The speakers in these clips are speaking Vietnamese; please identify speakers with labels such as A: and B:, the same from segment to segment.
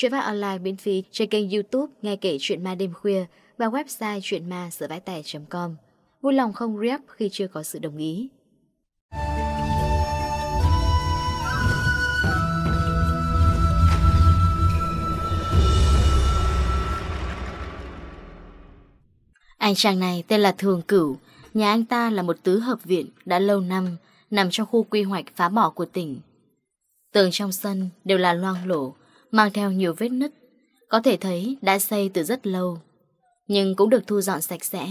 A: Chuyện phát online miễn phí trên kênh youtube Nghe kể chuyện ma đêm khuya và website chuyenma com Vui lòng không rep khi chưa có sự đồng ý. Anh chàng này tên là Thường Cửu, nhà anh ta là một tứ hợp viện đã lâu năm, nằm trong khu quy hoạch phá bỏ của tỉnh. Tường trong sân đều là loang lổ, mang theo nhiều vết nứt. Có thể thấy đã xây từ rất lâu, nhưng cũng được thu dọn sạch sẽ.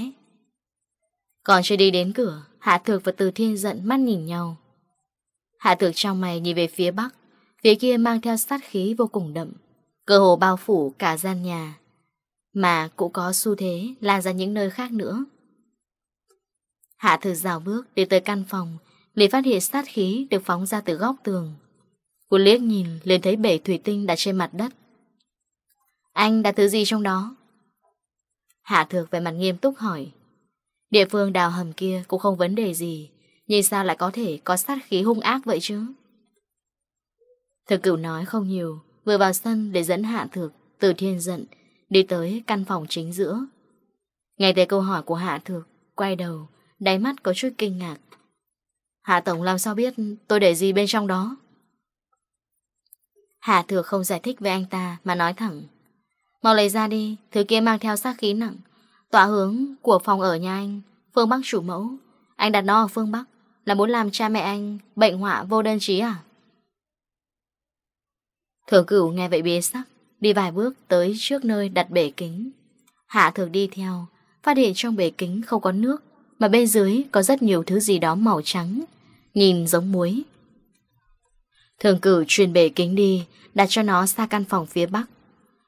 A: Còn chưa đi đến cửa, Hạ Thược và Từ Thiên giận mắt nhìn nhau. Hạ Thược trong mày nhìn về phía bắc, phía kia mang theo sát khí vô cùng đậm, cơ hồ bao phủ cả gian nhà. Mà cũng có xu thế lan ra những nơi khác nữa. Hạ Thược rào bước đi tới căn phòng, liền phát hiện sát khí được phóng ra từ góc tường. Cô liếc nhìn lên thấy bể thủy tinh đặt trên mặt đất. Anh đã thứ gì trong đó? Hạ thược về mặt nghiêm túc hỏi. Địa phương đào hầm kia cũng không vấn đề gì. Nhưng sao lại có thể có sát khí hung ác vậy chứ? Thực cửu nói không nhiều. Vừa vào sân để dẫn hạ thược từ thiên giận đi tới căn phòng chính giữa. Ngay thấy câu hỏi của hạ thược, quay đầu, đáy mắt có chút kinh ngạc. Hạ Tổng làm sao biết tôi để gì bên trong đó? Hạ thừa không giải thích với anh ta mà nói thẳng. Mau lấy ra đi, thứ kia mang theo sát khí nặng. Tọa hướng của phòng ở nhà anh, phương Bắc chủ mẫu. Anh đặt nó ở phương Bắc là muốn làm cha mẹ anh bệnh họa vô đơn trí à? Thừa cửu nghe vậy bế sắc, đi vài bước tới trước nơi đặt bể kính. Hạ thường đi theo, phát hiện trong bể kính không có nước, mà bên dưới có rất nhiều thứ gì đó màu trắng, nhìn giống muối. Thường cử truyền bể kính đi, Đặt cho nó xa căn phòng phía bắc.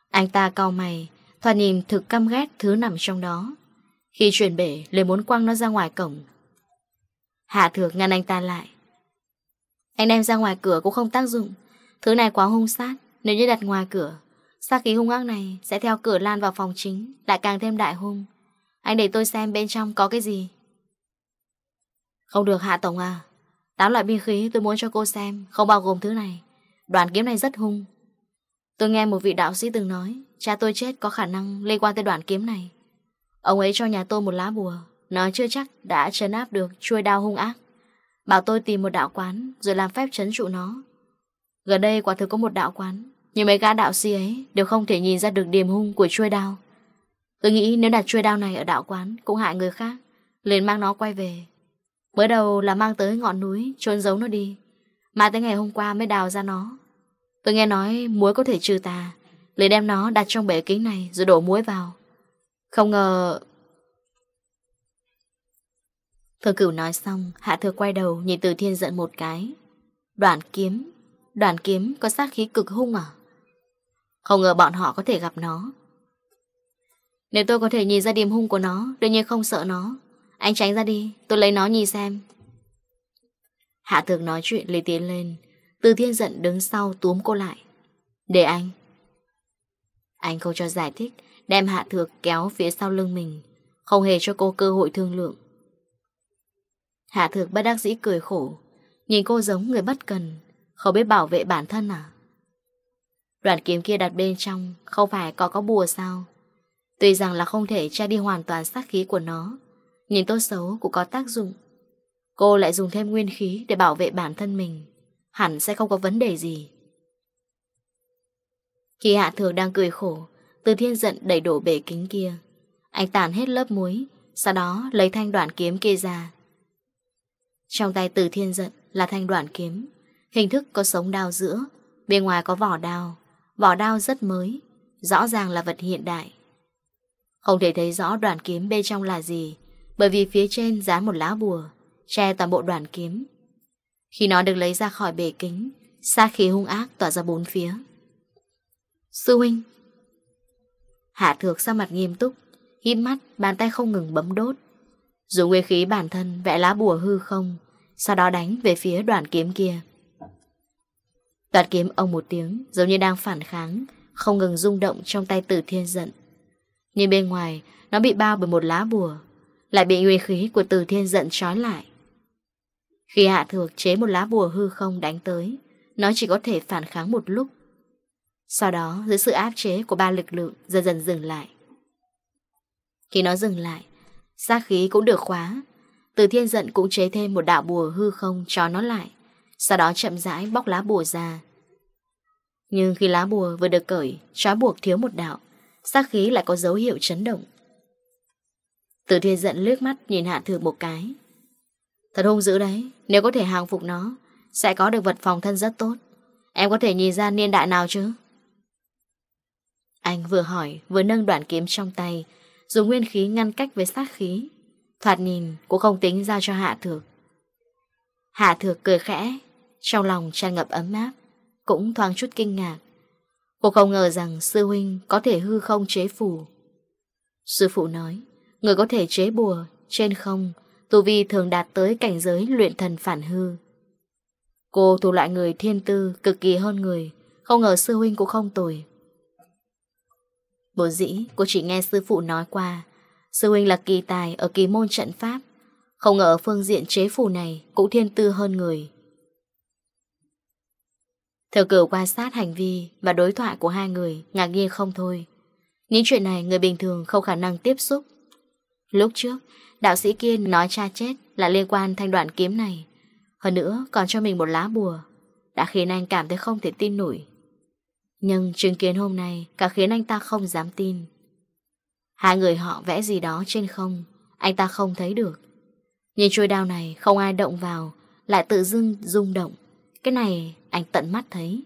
A: Anh ta cau mày, Thoạt nhìn thực căm ghét thứ nằm trong đó. Khi truyền bể, Lê muốn quăng nó ra ngoài cổng. Hạ thược ngăn anh ta lại. Anh đem ra ngoài cửa cũng không tác dụng. Thứ này quá hung sát, Nếu như đặt ngoài cửa, Sát khí hung ác này sẽ theo cửa lan vào phòng chính, Lại càng thêm đại hung. Anh để tôi xem bên trong có cái gì. Không được Hạ Tổng à. Tám loại binh khí tôi muốn cho cô xem, Không bao gồm thứ này. Đoạn kiếm này rất hung. Tôi nghe một vị đạo sĩ từng nói, Cha tôi chết có khả năng liên quan tới đoạn kiếm này. Ông ấy cho nhà tôi một lá bùa Nói chưa chắc đã trấn áp được Chuôi đao hung ác. Bảo tôi tìm một đạo quán Rồi làm phép trấn trụ nó. Gần đây quả thực có một đạo quán, Nhưng mấy gã đạo sĩ ấy Đều không thể nhìn ra được điểm hung của chuôi đao. Tôi nghĩ nếu đặt chuôi đao này ở đạo quán Cũng hại người khác, liền mang nó quay về. Mới đầu là mang tới ngọn núi trôn giấu nó đi. Mà tới ngày hôm qua mới đào ra nó. Tôi nghe nói muối có thể trừ tà, Lấy đem nó đặt trong bể kính này Rồi đổ muối vào. Không ngờ Thừa cửu nói xong, Hạ thừa quay đầu nhìn từ thiên giận một cái. Đoạn kiếm Đoạn kiếm có sát khí cực hung à? Không ngờ bọn họ có thể gặp nó. Nếu tôi có thể nhìn ra điểm hung của nó, Đương nhiên không sợ nó. Anh tránh ra đi, Tôi lấy nó nhìn xem. Hạ thược nói chuyện, lấy tiến lên. Từ thiên giận đứng sau túm cô lại. Để anh. Anh không cho giải thích, Đem hạ thược kéo phía sau lưng mình. Không hề cho cô cơ hội thương lượng. Hạ thược bất đắc dĩ cười khổ. Nhìn cô giống người bất cần, Không biết bảo vệ bản thân à? Đoạn kiếm kia đặt bên trong, Không phải có có bùa sao? Tuy rằng là không thể che đi hoàn toàn sát khí của nó Nhìn tốt xấu cũng có tác dụng. Cô lại dùng thêm nguyên khí để bảo vệ bản thân mình. Hẳn sẽ không có vấn đề gì. Khi Hạ Thường đang cười khổ, Từ thiên giận đẩy đổ bể kính kia. Anh tàn hết lớp muối, Sau đó lấy thanh đoạn kiếm kia ra. Trong tay từ thiên giận là thanh đoạn kiếm. Hình thức có sống đao giữa, Bên ngoài có vỏ đao. Vỏ đao rất mới, Rõ ràng là vật hiện đại. Không thể thấy rõ đoạn kiếm bên trong là gì bởi vì phía trên dán một lá bùa, Che toàn bộ đoàn kiếm. Khi nó được lấy ra khỏi bể kính Xa khí hung ác tỏa ra bốn phía. Sư huynh! Hạ thược ra mặt nghiêm túc Hít mắt, bàn tay không ngừng bấm đốt. Dùng nguyên khí bản thân vẽ lá bùa hư không, Sau đó đánh về phía đoàn kiếm kia. Đoàn kiếm ông một tiếng, Giống như đang phản kháng, Không ngừng rung động trong tay tử thiên giận. Nhưng bên ngoài, Nó bị bao bởi một lá bùa lại bị nguyên khí của từ thiên giận trói lại. Khi hạ thược chế một lá bùa hư không đánh tới, Nó chỉ có thể phản kháng một lúc. Sau đó, dưới sự áp chế của ba lực lượng, dần dần dừng lại. Khi nó dừng lại, Sát khí cũng được khóa. Từ thiên giận cũng chế thêm một đạo bùa hư không cho nó lại, Sau đó chậm rãi bóc lá bùa ra. Nhưng khi lá bùa vừa được cởi, Trói buộc thiếu một đạo, Sát khí lại có dấu hiệu chấn động. Từ thiên giận lướt mắt nhìn Hạ Thược một cái. Thật hung dữ đấy, nếu có thể hàng phục nó, sẽ có được vật phòng thân rất tốt. Em có thể nhìn ra niên đại nào chứ? Anh vừa hỏi, vừa nâng đoạn kiếm trong tay, dùng nguyên khí ngăn cách với sát khí. Thoạt nhìn, cũng không tính ra cho Hạ Thược. Hạ Thược cười khẽ, trong lòng tràn ngập ấm áp, cũng thoáng chút kinh ngạc. Cô không ngờ rằng sư huynh có thể hư không chế phủ. Sư phụ nói, Người có thể chế bùa Trên không, Tu Vi thường đạt tới cảnh giới luyện thần phản hư. Cô thuộc loại người thiên tư Cực kỳ hơn người, Không ngờ sư huynh cũng không tồi. Bốn dĩ, cô chỉ nghe sư phụ nói qua, Sư huynh là kỳ tài Ở kỳ môn trận pháp, Không ngờ phương diện chế phù này Cũng thiên tư hơn người. Thờ cửu quan sát hành vi và đối thoại của hai người, ngạc nhiên không thôi. Những chuyện này người bình thường không khả năng tiếp xúc. Lúc trước, đạo sĩ kia nói cha chết là liên quan thanh đoạn kiếm này. Hơn nữa còn cho mình một lá bùa, đã khiến anh cảm thấy không thể tin nổi. Nhưng chứng kiến hôm nay càng khiến anh ta không dám tin. Hai người họ vẽ gì đó trên không, anh ta không thấy được. Nhìn chuôi đao này không ai động vào, lại tự dưng rung động. Cái này anh tận mắt thấy.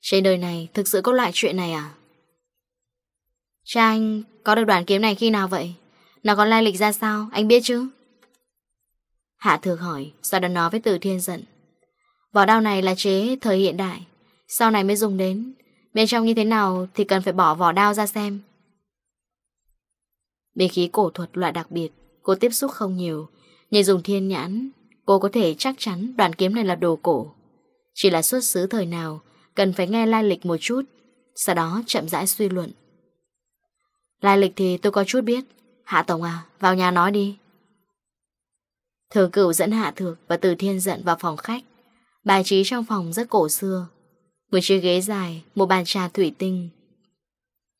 A: Trên đời này thực sự có loại chuyện này à? Cha anh có được đoạn kiếm này khi nào vậy? Nó có lai lịch ra sao? Anh biết chứ? Hạ thược hỏi, Sau đó nói với từ thiên giận Vỏ đao này là chế thời hiện đại, Sau này mới dùng đến. Bên trong như thế nào thì cần phải bỏ vỏ đao ra xem. Bên khí cổ thuật loại đặc biệt, Cô tiếp xúc không nhiều, Nhưng dùng thiên nhãn, Cô có thể chắc chắn đoàn kiếm này là đồ cổ. Chỉ là xuất xứ thời nào, Cần phải nghe lai lịch một chút, Sau đó chậm rãi suy luận. Lai lịch thì tôi có chút biết Hạ Tổng à, vào nhà nói đi. Thừa cửu dẫn Hạ Thược và Từ Thiên dẫn vào phòng khách. Bài trí trong phòng rất cổ xưa. Một chiếc ghế dài, một bàn trà thủy tinh.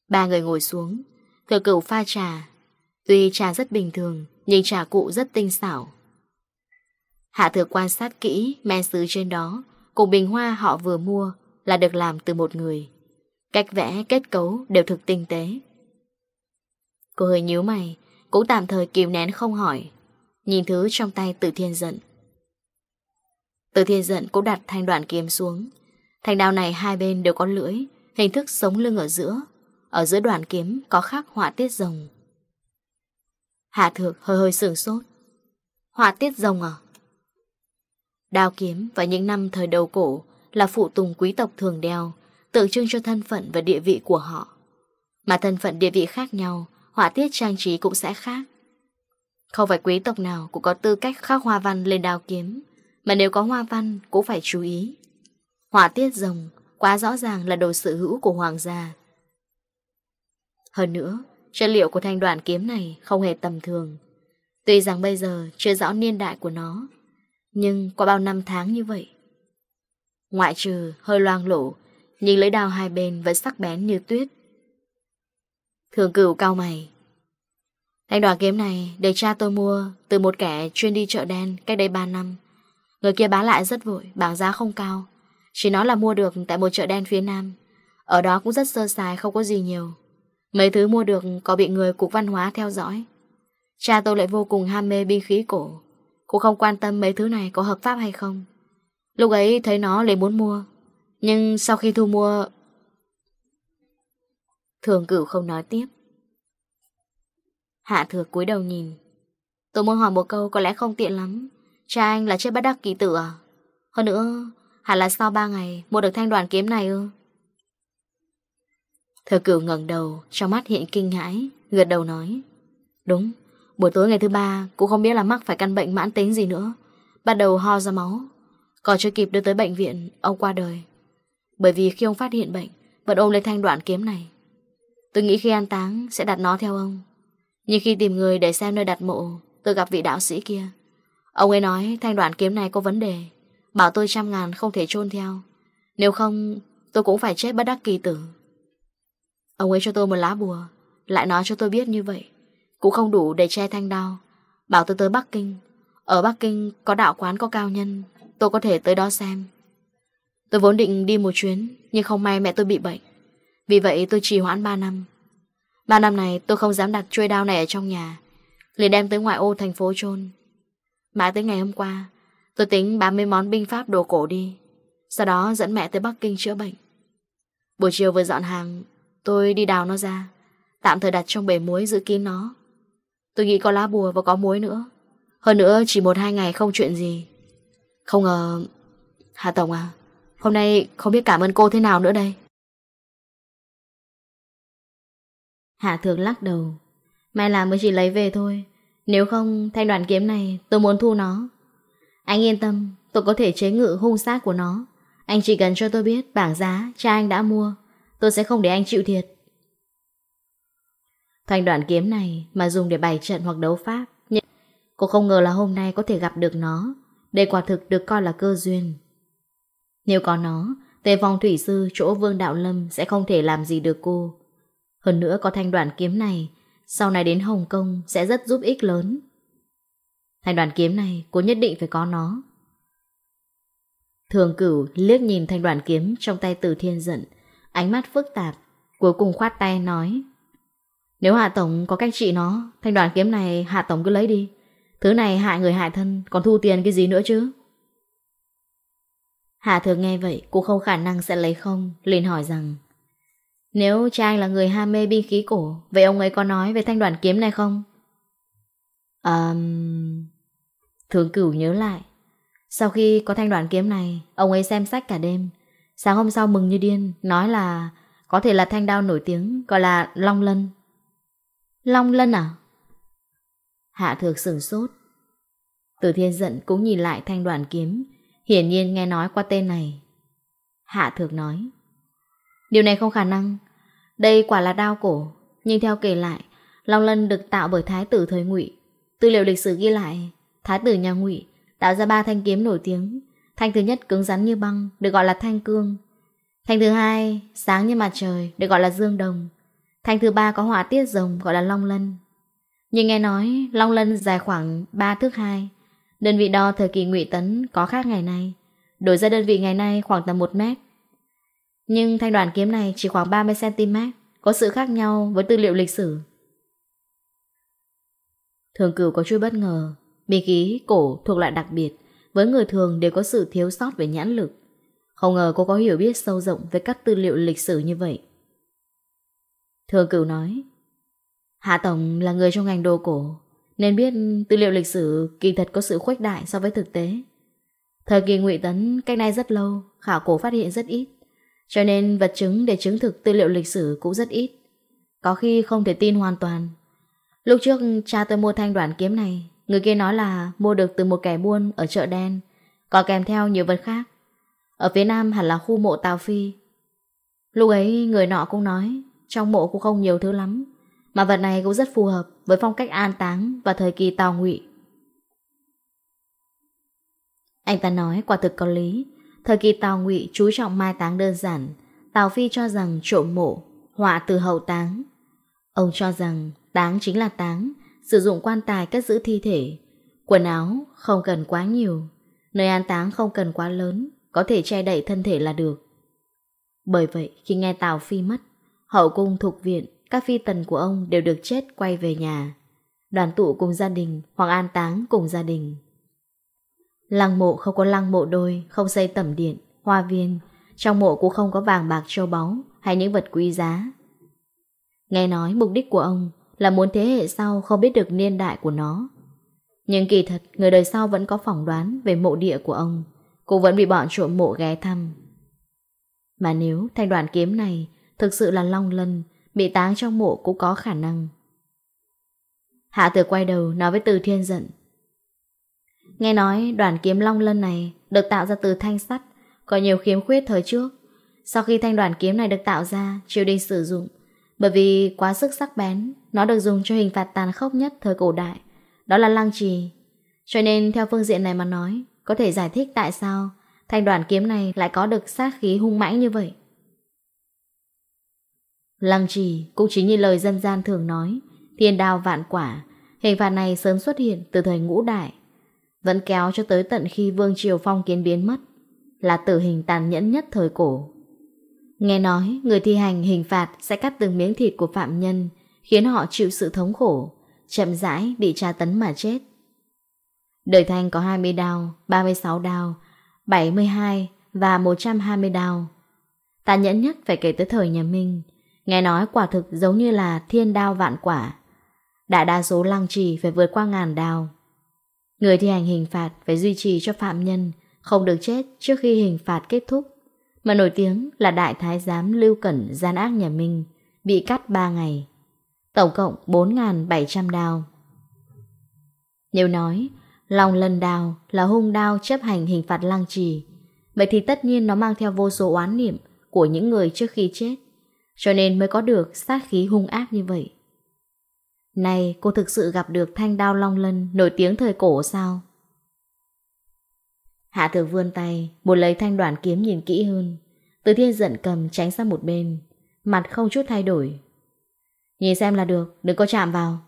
A: Ba người ngồi xuống, thừa cửu pha trà. Tuy trà rất bình thường, nhưng trà cụ rất tinh xảo. Hạ Thược quan sát kỹ men sứ trên đó, cùng bình hoa họ vừa mua là được làm từ một người. Cách vẽ, kết cấu đều thực tinh tế. Cô hơi nhíu mày, Cũng tạm thời kìm nén không hỏi. Nhìn thứ trong tay từ thiên giận Từ thiên giận cũng đặt thanh đoạn kiếm xuống. Thanh đao này hai bên đều có lưỡi, Hình thức sống lưng ở giữa. Ở giữa đoạn kiếm có khắc họa tiết rồng. Hạ thược hơi hơi sửng sốt. Họa tiết rồng à? Đao kiếm và những năm thời đầu cổ Là phụ tùng quý tộc thường đeo, Tượng trưng cho thân phận và địa vị của họ. Mà thân phận địa vị khác nhau họa tiết trang trí cũng sẽ khác. Không phải quý tộc nào cũng có tư cách khắc hoa văn lên đao kiếm, mà nếu có hoa văn cũng phải chú ý. Họa tiết rồng quá rõ ràng là đồ sở hữu của hoàng gia. Hơn nữa, chất liệu của thanh đoàn kiếm này không hề tầm thường. Tuy rằng bây giờ chưa rõ niên đại của nó, nhưng qua bao năm tháng như vậy. Ngoại trừ hơi loang lổ, nhìn lưỡi đào hai bên vẫn sắc bén như tuyết, Thường cửu cao mày. Thanh đoạt kiếm này được cha tôi mua Từ một kẻ chuyên đi chợ đen cách đây 3 năm. Người kia bán lại rất vội Bảo giá không cao. Chỉ nói là mua được tại một chợ đen phía nam. Ở đó cũng rất sơ sài, không có gì nhiều. Mấy thứ mua được có bị người cục văn hóa theo dõi. Cha tôi lại vô cùng ham mê binh khí cổ. Cũng không quan tâm mấy thứ này có hợp pháp hay không. Lúc ấy thấy nó lại muốn mua. Nhưng sau khi thu mua Thường cửu không nói tiếp. Hạ thừa cúi đầu nhìn. Tôi muốn hỏi một câu có lẽ không tiện lắm. Cha anh là chơi bắt đắc kỳ tử à? Hơn nữa, hẳn là sau ba ngày mua được thanh đoàn kiếm này ư? Thừa cửu ngẩng đầu, trong mắt hiện kinh hãi, gật đầu nói. Đúng, buổi tối ngày thứ ba cũng không biết là mắc phải căn bệnh mãn tính gì nữa. Bắt đầu ho ra máu. Còn chưa kịp đưa tới bệnh viện, ông qua đời. Bởi vì khi ông phát hiện bệnh, vẫn ôm lấy thanh đoạn kiếm này. Tôi nghĩ khi an táng, sẽ đặt nó theo ông. Nhưng khi tìm người để xem nơi đặt mộ, Tôi gặp vị đạo sĩ kia. Ông ấy nói thanh đoạn kiếm này có vấn đề, Bảo tôi trăm ngàn không thể chôn theo. Nếu không, tôi cũng phải chết bất đắc kỳ tử. Ông ấy cho tôi một lá bùa, Lại nói cho tôi biết như vậy. Cũng không đủ để che thanh đao, Bảo tôi tới Bắc Kinh. Ở Bắc Kinh có đạo quán có cao nhân, Tôi có thể tới đó xem. Tôi vốn định đi một chuyến, Nhưng không may mẹ tôi bị bệnh. Vì vậy tôi trì hoãn 3 năm. 3 năm này tôi không dám đặt chuôi đao này ở trong nhà, liền đem tới ngoại ô thành phố chôn. Mãi tới ngày hôm qua, Tôi tính bán mấy món binh pháp đồ cổ đi, Sau đó dẫn mẹ tới Bắc Kinh chữa bệnh. Buổi chiều vừa dọn hàng, Tôi đi đào nó ra, Tạm thời đặt trong bể muối giữ kín nó. Tôi nghĩ có lá bùa và có muối nữa. Hơn nữa chỉ một hai ngày không chuyện gì. Không ngờ, Hà Tổng à Hôm nay không biết cảm ơn cô thế nào nữa đây. Hạ thượng lắc đầu. Mai làm mới chỉ lấy về thôi. Nếu không, thanh đoàn kiếm này tôi muốn thu nó. Anh yên tâm, Tôi có thể chế ngự hung sát của nó. Anh chỉ cần cho tôi biết bảng giá cha anh đã mua, Tôi sẽ không để anh chịu thiệt. Thanh đoạn kiếm này mà dùng để bày trận hoặc đấu pháp, Nhưng cô không ngờ là hôm nay có thể gặp được nó. Đây quả thực được coi là cơ duyên. Nếu có nó, Tề vòng thủy sư, chỗ vương đạo lâm sẽ không thể làm gì được cô. Hơn nữa có thanh đoạn kiếm này, sau này đến Hồng Kông sẽ rất giúp ích lớn. Thanh đoạn kiếm này, cô nhất định phải có nó. Thường cửu liếc nhìn thanh đoạn kiếm trong tay từ thiên giận, ánh mắt phức tạp, cuối cùng khoát tay nói. Nếu Hạ Tổng có cách trị nó, thanh đoạn kiếm này Hạ Tổng cứ lấy đi. Thứ này hại người hại thân, còn thu tiền cái gì nữa chứ? Hạ thường nghe vậy, cô không khả năng sẽ lấy không, liền hỏi rằng nếu cha anh là người ham mê binh khí cổ Vậy ông ấy có nói về thanh đoạn kiếm này không? Um... Thường cửu nhớ lại. Sau khi có thanh đoạn kiếm này Ông ấy xem sách cả đêm. Sáng hôm sau mừng như điên Nói là có thể là thanh đao nổi tiếng Gọi là Long Lân. Long Lân à? Hạ thược sửng sốt. Từ thiên giận cũng nhìn lại thanh đoạn kiếm Hiển nhiên nghe nói qua tên này. Hạ thược nói Điều này không khả năng. Đây quả là đau cổ, Nhưng theo kể lại, Long Lân được tạo bởi thái tử thời ngụy. Tư liệu lịch sử ghi lại, Thái tử nhà ngụy tạo ra ba thanh kiếm nổi tiếng. Thanh thứ nhất cứng rắn như băng, Được gọi là thanh cương. Thanh thứ hai, sáng như mặt trời, Được gọi là dương đồng. Thanh thứ ba có họa tiết rồng, gọi là long lân. Nhưng nghe nói, long lân dài khoảng 3 thước 2 Đơn vị đo thời kỳ ngụy tấn có khác ngày nay. Đổi ra đơn vị ngày nay khoảng tầm 1 mét. Nhưng thanh đoàn kiếm này chỉ khoảng 30cm, có sự khác nhau với tư liệu lịch sử. Thường cửu có chút bất ngờ, binh khí cổ thuộc loại đặc biệt, với người thường đều có sự thiếu sót về nhãn lực. Không ngờ cô có hiểu biết sâu rộng về các tư liệu lịch sử như vậy. Thường cửu nói, Hạ Tổng là người trong ngành đồ cổ, nên biết tư liệu lịch sử kỳ thật có sự khuếch đại so với thực tế. Thời kỳ ngụy Tấn cách nay rất lâu, khảo cổ phát hiện rất ít. Cho nên vật chứng để chứng thực tư liệu lịch sử cũng rất ít. Có khi không thể tin hoàn toàn. Lúc trước cha tôi mua thanh đoạn kiếm này, người kia nói là mua được từ một kẻ buôn ở chợ đen, có kèm theo nhiều vật khác. Ở phía nam hẳn là khu mộ Tào Phi. Lúc ấy người nọ cũng nói, trong mộ cũng không nhiều thứ lắm, mà vật này cũng rất phù hợp với phong cách an táng và thời kỳ Tào Ngụy. Anh ta nói quả thực có lý, Thời kỳ Tào Ngụy chú trọng mai táng đơn giản, Tào Phi cho rằng trộm mộ, họa từ hậu táng. Ông cho rằng táng chính là táng, sử dụng quan tài cất giữ thi thể. Quần áo không cần quá nhiều, nơi an táng không cần quá lớn, có thể che đậy thân thể là được. Bởi vậy, khi nghe Tào Phi mất, hậu cung thuộc viện, các phi tần của ông đều được chết quay về nhà. Đoàn tụ cùng gia đình hoặc an táng cùng gia đình. Lăng mộ không có lăng mộ đôi, không xây tẩm điện, hoa viên, trong mộ cũng không có vàng bạc châu báu hay những vật quý giá. Nghe nói mục đích của ông là muốn thế hệ sau không biết được niên đại của nó. Nhưng kỳ thật, người đời sau vẫn có phỏng đoán về mộ địa của ông, cũng vẫn bị bọn trộm mộ ghé thăm. Mà nếu thanh đoàn kiếm này thực sự là long lân, bị táng trong mộ cũng có khả năng. Hạ tử quay đầu nói với Từ Thiên giận. Nghe nói đoàn kiếm long lân này được tạo ra từ thanh sắt, có nhiều khiếm khuyết thời trước. Sau khi thanh đoàn kiếm này được tạo ra, triều đình sử dụng, bởi vì quá sức sắc bén, nó được dùng cho hình phạt tàn khốc nhất thời cổ đại, đó là lăng trì. Cho nên theo phương diện này mà nói, có thể giải thích tại sao thanh đoàn kiếm này lại có được sát khí hung mãnh như vậy. Lăng trì cũng chính như lời dân gian thường nói, thiên đào vạn quả, hình phạt này sớm xuất hiện từ thời ngũ đại. Vẫn kéo cho tới tận khi Vương Triều Phong kiến biến mất Là tử hình tàn nhẫn nhất thời cổ. Nghe nói người thi hành hình phạt sẽ cắt từng miếng thịt của phạm nhân Khiến họ chịu sự thống khổ Chậm rãi bị tra tấn mà chết. Đời thanh có 20 đao, 36 đao, 72 và 120 đao. Tàn nhẫn nhất phải kể tới thời nhà Minh. Nghe nói quả thực giống như là thiên đao vạn quả. Đại đa số lăng trì phải vượt qua ngàn đao. Người thi hành hình phạt phải duy trì cho phạm nhân không được chết trước khi hình phạt kết thúc. Mà nổi tiếng là đại thái giám Lưu Cẩn gian ác nhà Minh bị cắt 3 ngày. Tổng cộng 4.700 đao. Nếu nói lòng lần đào là hung đao chấp hành hình phạt lang trì, vậy thì tất nhiên nó mang theo vô số oán niệm của những người trước khi chết. Cho nên mới có được sát khí hung ác như vậy. Này cô thực sự gặp được thanh đao long lân Nổi tiếng thời cổ sao? Hạ thừa vươn tay Một lấy thanh đoạn kiếm nhìn kỹ hơn. Từ thiên giận cầm tránh sang một bên Mặt không chút thay đổi. Nhìn xem là được Đừng có chạm vào.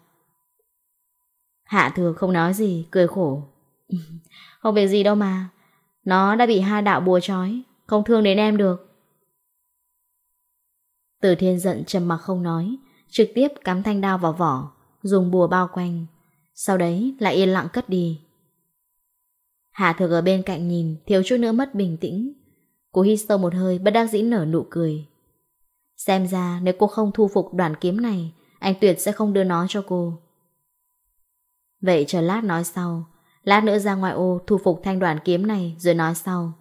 A: Hạ thừa không nói gì Cười khổ. Không việc gì đâu mà Nó đã bị hai đạo bùa trói Không thương đến em được. Từ thiên giận trầm mặc không nói trực tiếp cắm thanh đao vào vỏ, dùng bùa bao quanh, sau đấy lại yên lặng cất đi. Hạ thực ở bên cạnh nhìn, thiếu chút nữa mất bình tĩnh. Cô hít sâu một hơi, bất đắc dĩ nở nụ cười. Xem ra nếu cô không thu phục đoạn kiếm này, anh Tuyệt sẽ không đưa nó cho cô. Vậy chờ lát nói sau, lát nữa ra ngoài ô thu phục thanh đoạn kiếm này rồi nói sau.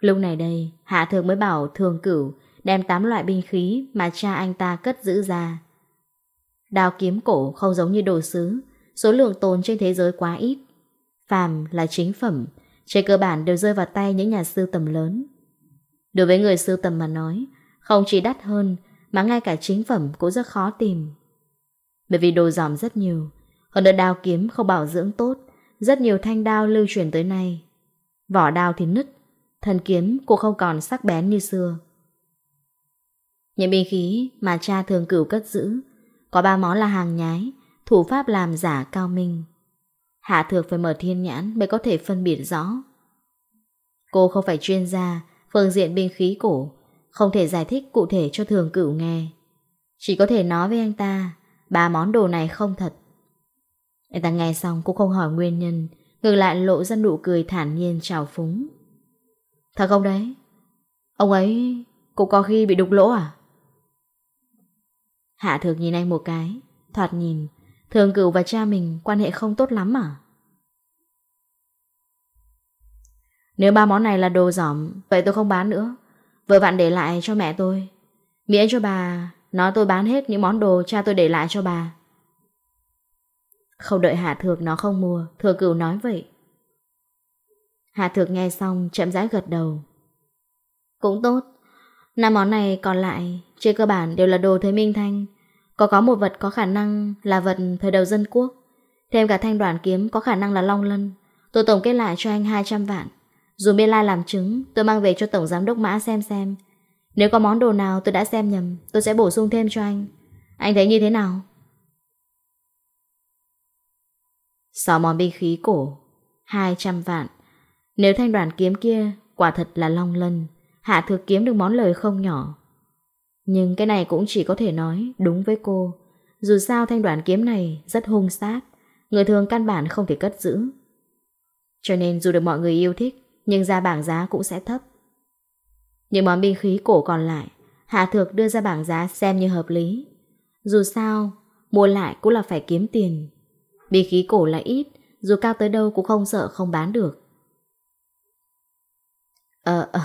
A: Lúc này đây, Hạ Thường mới bảo Thường Cửu đem 8 loại binh khí mà cha anh ta cất giữ ra. Đao kiếm cổ không giống như đồ sứ, số lượng tồn trên thế giới quá ít. Phàm là chính phẩm, trên cơ bản đều rơi vào tay những nhà sư tầm lớn. Đối với người sư tầm mà nói, không chỉ đắt hơn mà ngay cả chính phẩm cũng rất khó tìm. Bởi vì đồ giỏm rất nhiều, hơn nữa đao kiếm không bảo dưỡng tốt, rất nhiều thanh đao lưu truyền tới nay. Vỏ đao thì nứt, thần kiếm cũng không còn sắc bén như xưa. Những binh khí mà cha thường cửu cất giữ có ba món là hàng nhái, thủ pháp làm giả cao minh. Hạ thược phải mở thiên nhãn mới có thể phân biệt rõ. Cô không phải chuyên gia, phương diện binh khí cổ, không thể giải thích cụ thể cho thường cửu nghe. Chỉ có thể nói với anh ta, ba món đồ này không thật. Anh ta nghe xong cũng không hỏi nguyên nhân, ngược lại lộ ra nụ cười thản nhiên trào phúng. Thật không đấy? Ông ấy cũng có khi bị đục lỗ à? Hạ Thược nhìn anh một cái, thoạt nhìn, Thường Cửu và cha mình quan hệ không tốt lắm à? Nếu ba món này là đồ giỏm, vậy tôi không bán nữa. Vừa vặn để lại cho mẹ tôi. Miễn cho bà, nói tôi bán hết những món đồ cha tôi để lại cho bà. Không đợi Hạ Thược nó không mua, Thừa Cửu nói vậy. Hạ Thược nghe xong chậm rãi gật đầu. Cũng tốt, năm món này còn lại trên cơ bản đều là đồ thời Minh Thanh. Có có một vật có khả năng là vật thời đầu dân quốc. Thêm cả thanh đoàn kiếm có khả năng là long lân. Tôi tổng kết lại cho anh 200 vạn. Dù biên lai làm chứng, Tôi mang về cho tổng giám đốc mã xem xem. Nếu có món đồ nào tôi đã xem nhầm, Tôi sẽ bổ sung thêm cho anh. Anh thấy như thế nào? sáu món binh khí cổ 200 vạn. Nếu thanh đoàn kiếm kia Quả thật là long lân, Hạ thừa kiếm được món lời không nhỏ. Nhưng cái này cũng chỉ có thể nói đúng với cô. Dù sao thanh đoạn kiếm này rất hung sát, người thường căn bản không thể cất giữ. Cho nên dù được mọi người yêu thích, nhưng ra bảng giá cũng sẽ thấp. Những món binh khí cổ còn lại, Hạ Thược đưa ra bảng giá xem như hợp lý. Dù sao, mua lại cũng là phải kiếm tiền. Binh khí cổ lại ít, dù cao tới đâu cũng không sợ không bán được. Ờ, ờ,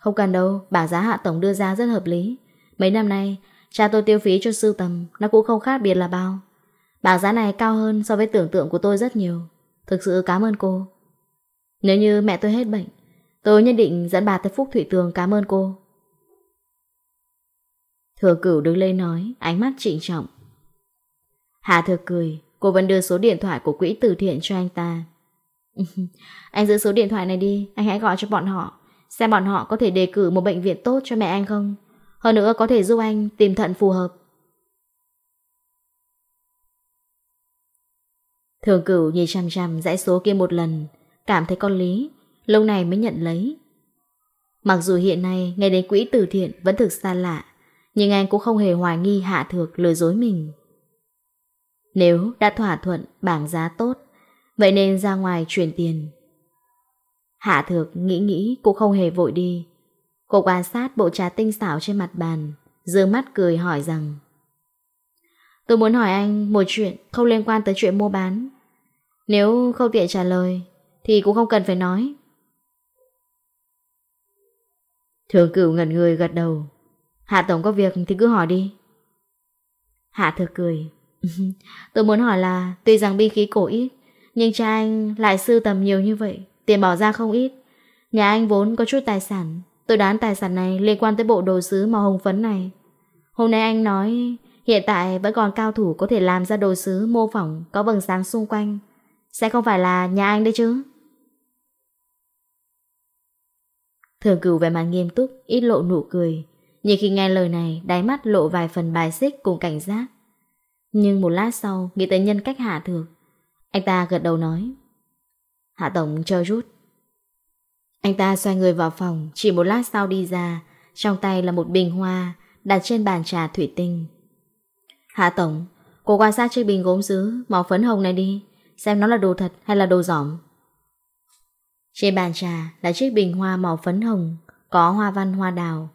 A: không cần đâu, bảng giá Hạ Tổng đưa ra rất hợp lý. Mấy năm nay, cha tôi tiêu phí cho sưu tầm, nó cũng không khác biệt là bao. Bảng giá này cao hơn so với tưởng tượng của tôi rất nhiều. Thực sự cảm ơn cô. Nếu như mẹ tôi hết bệnh, tôi nhất định dẫn bà tới Phúc Thủy Tường cảm ơn cô. Thừa cửu đứng lên nói, ánh mắt trịnh trọng. Hà thừa cười, cô vẫn đưa số điện thoại của quỹ từ thiện cho anh ta. anh giữ số điện thoại này đi, anh hãy gọi cho bọn họ. Xem bọn họ có thể đề cử một bệnh viện tốt cho mẹ anh không? Hơn nữa có thể giúp anh tìm thận phù hợp. Thường cửu nhìn chằm chằm dãy số kia một lần, cảm thấy có lý, lâu này mới nhận lấy. Mặc dù hiện nay nghe đến quỹ từ thiện vẫn thực xa lạ, nhưng anh cũng không hề hoài nghi hạ thược lừa dối mình. Nếu đã thỏa thuận bảng giá tốt, vậy nên ra ngoài chuyển tiền. Hạ thược nghĩ nghĩ cũng không hề vội đi, Cô quan sát bộ trà tinh xảo trên mặt bàn, dương mắt cười hỏi rằng Tôi muốn hỏi anh một chuyện không liên quan tới chuyện mua bán. Nếu không tiện trả lời, thì cũng không cần phải nói. Thường cửu ngẩn người gật đầu. Hạ Tổng có việc thì cứ hỏi đi. Hạ thừa cười. Tôi muốn hỏi là tuy rằng binh khí cổ ít, nhưng cha anh lại sư tầm nhiều như vậy, tiền bỏ ra không ít. Nhà anh vốn có chút tài sản, Tôi đoán tài sản này liên quan tới bộ đồ sứ màu hồng phấn này. Hôm nay anh nói hiện tại vẫn còn cao thủ có thể làm ra đồ sứ mô phỏng có vầng sáng xung quanh. Sẽ không phải là nhà anh đấy chứ? Thường cửu về mặt nghiêm túc, ít lộ nụ cười. Nhưng khi nghe lời này, đáy mắt lộ vài phần bài xích cùng cảnh giác. Nhưng một lát sau, nghĩ tới nhân cách Hạ Thược. Anh ta gật đầu nói. Hạ Tổng chờ rút. Anh ta xoay người vào phòng, chỉ một lát sau đi ra, trong tay là một bình hoa, đặt trên bàn trà thủy tinh. Hạ Tổng, cô quan sát chiếc bình gốm dứ, màu phấn hồng này đi, xem nó là đồ thật hay là đồ giỏm Trên bàn trà là chiếc bình hoa màu phấn hồng, có hoa văn hoa đào.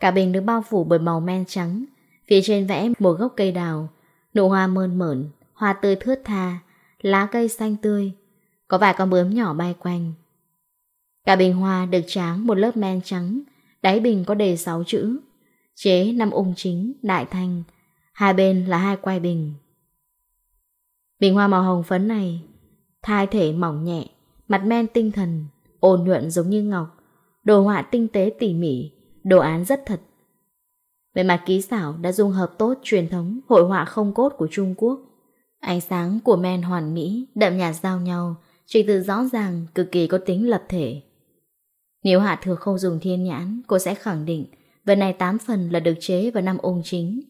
A: Cả bình được bao phủ bởi màu men trắng, phía trên vẽ một gốc cây đào, nụ hoa mơn mởn, hoa tươi thướt tha, lá cây xanh tươi. Có vài con bướm nhỏ bay quanh, Cả bình hoa được tráng một lớp men trắng, đáy bình có đề 6 chữ, chế 5 ung chính, đại thanh, hai bên là hai quai bình. Bình hoa màu hồng phấn này, thai thể mỏng nhẹ, mặt men tinh thần, ồn nhuận giống như ngọc, đồ họa tinh tế tỉ mỉ, đồ án rất thật. Về mặt ký xảo đã dung hợp tốt truyền thống hội họa không cốt của Trung Quốc. Ánh sáng của men hoàn mỹ, đậm nhạt giao nhau, trình tự rõ ràng, cực kỳ có tính lập thể. Nếu Hạ Thừa không dùng thiên nhãn, cô sẽ khẳng định vật này tám phần là được chế vào năm ung chính.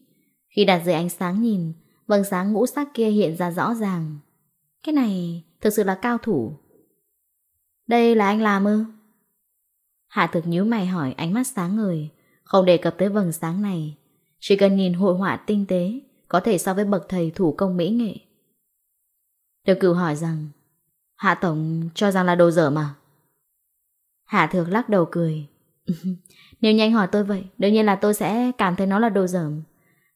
A: Khi đặt dưới ánh sáng nhìn, vầng sáng ngũ sắc kia hiện ra rõ ràng. Cái này thực sự là cao thủ. Đây là anh làm ư? Hạ thực nhíu mày hỏi ánh mắt sáng người, không đề cập tới vầng sáng này. Chỉ cần nhìn hội họa tinh tế, có thể so với bậc thầy thủ công mỹ nghệ. Được cửu hỏi rằng, Hạ Tổng cho rằng là đồ dở mà. Hạ Thược lắc đầu cười. cười. Nếu nhanh hỏi tôi vậy, đương nhiên là tôi sẽ cảm thấy nó là đồ dởm.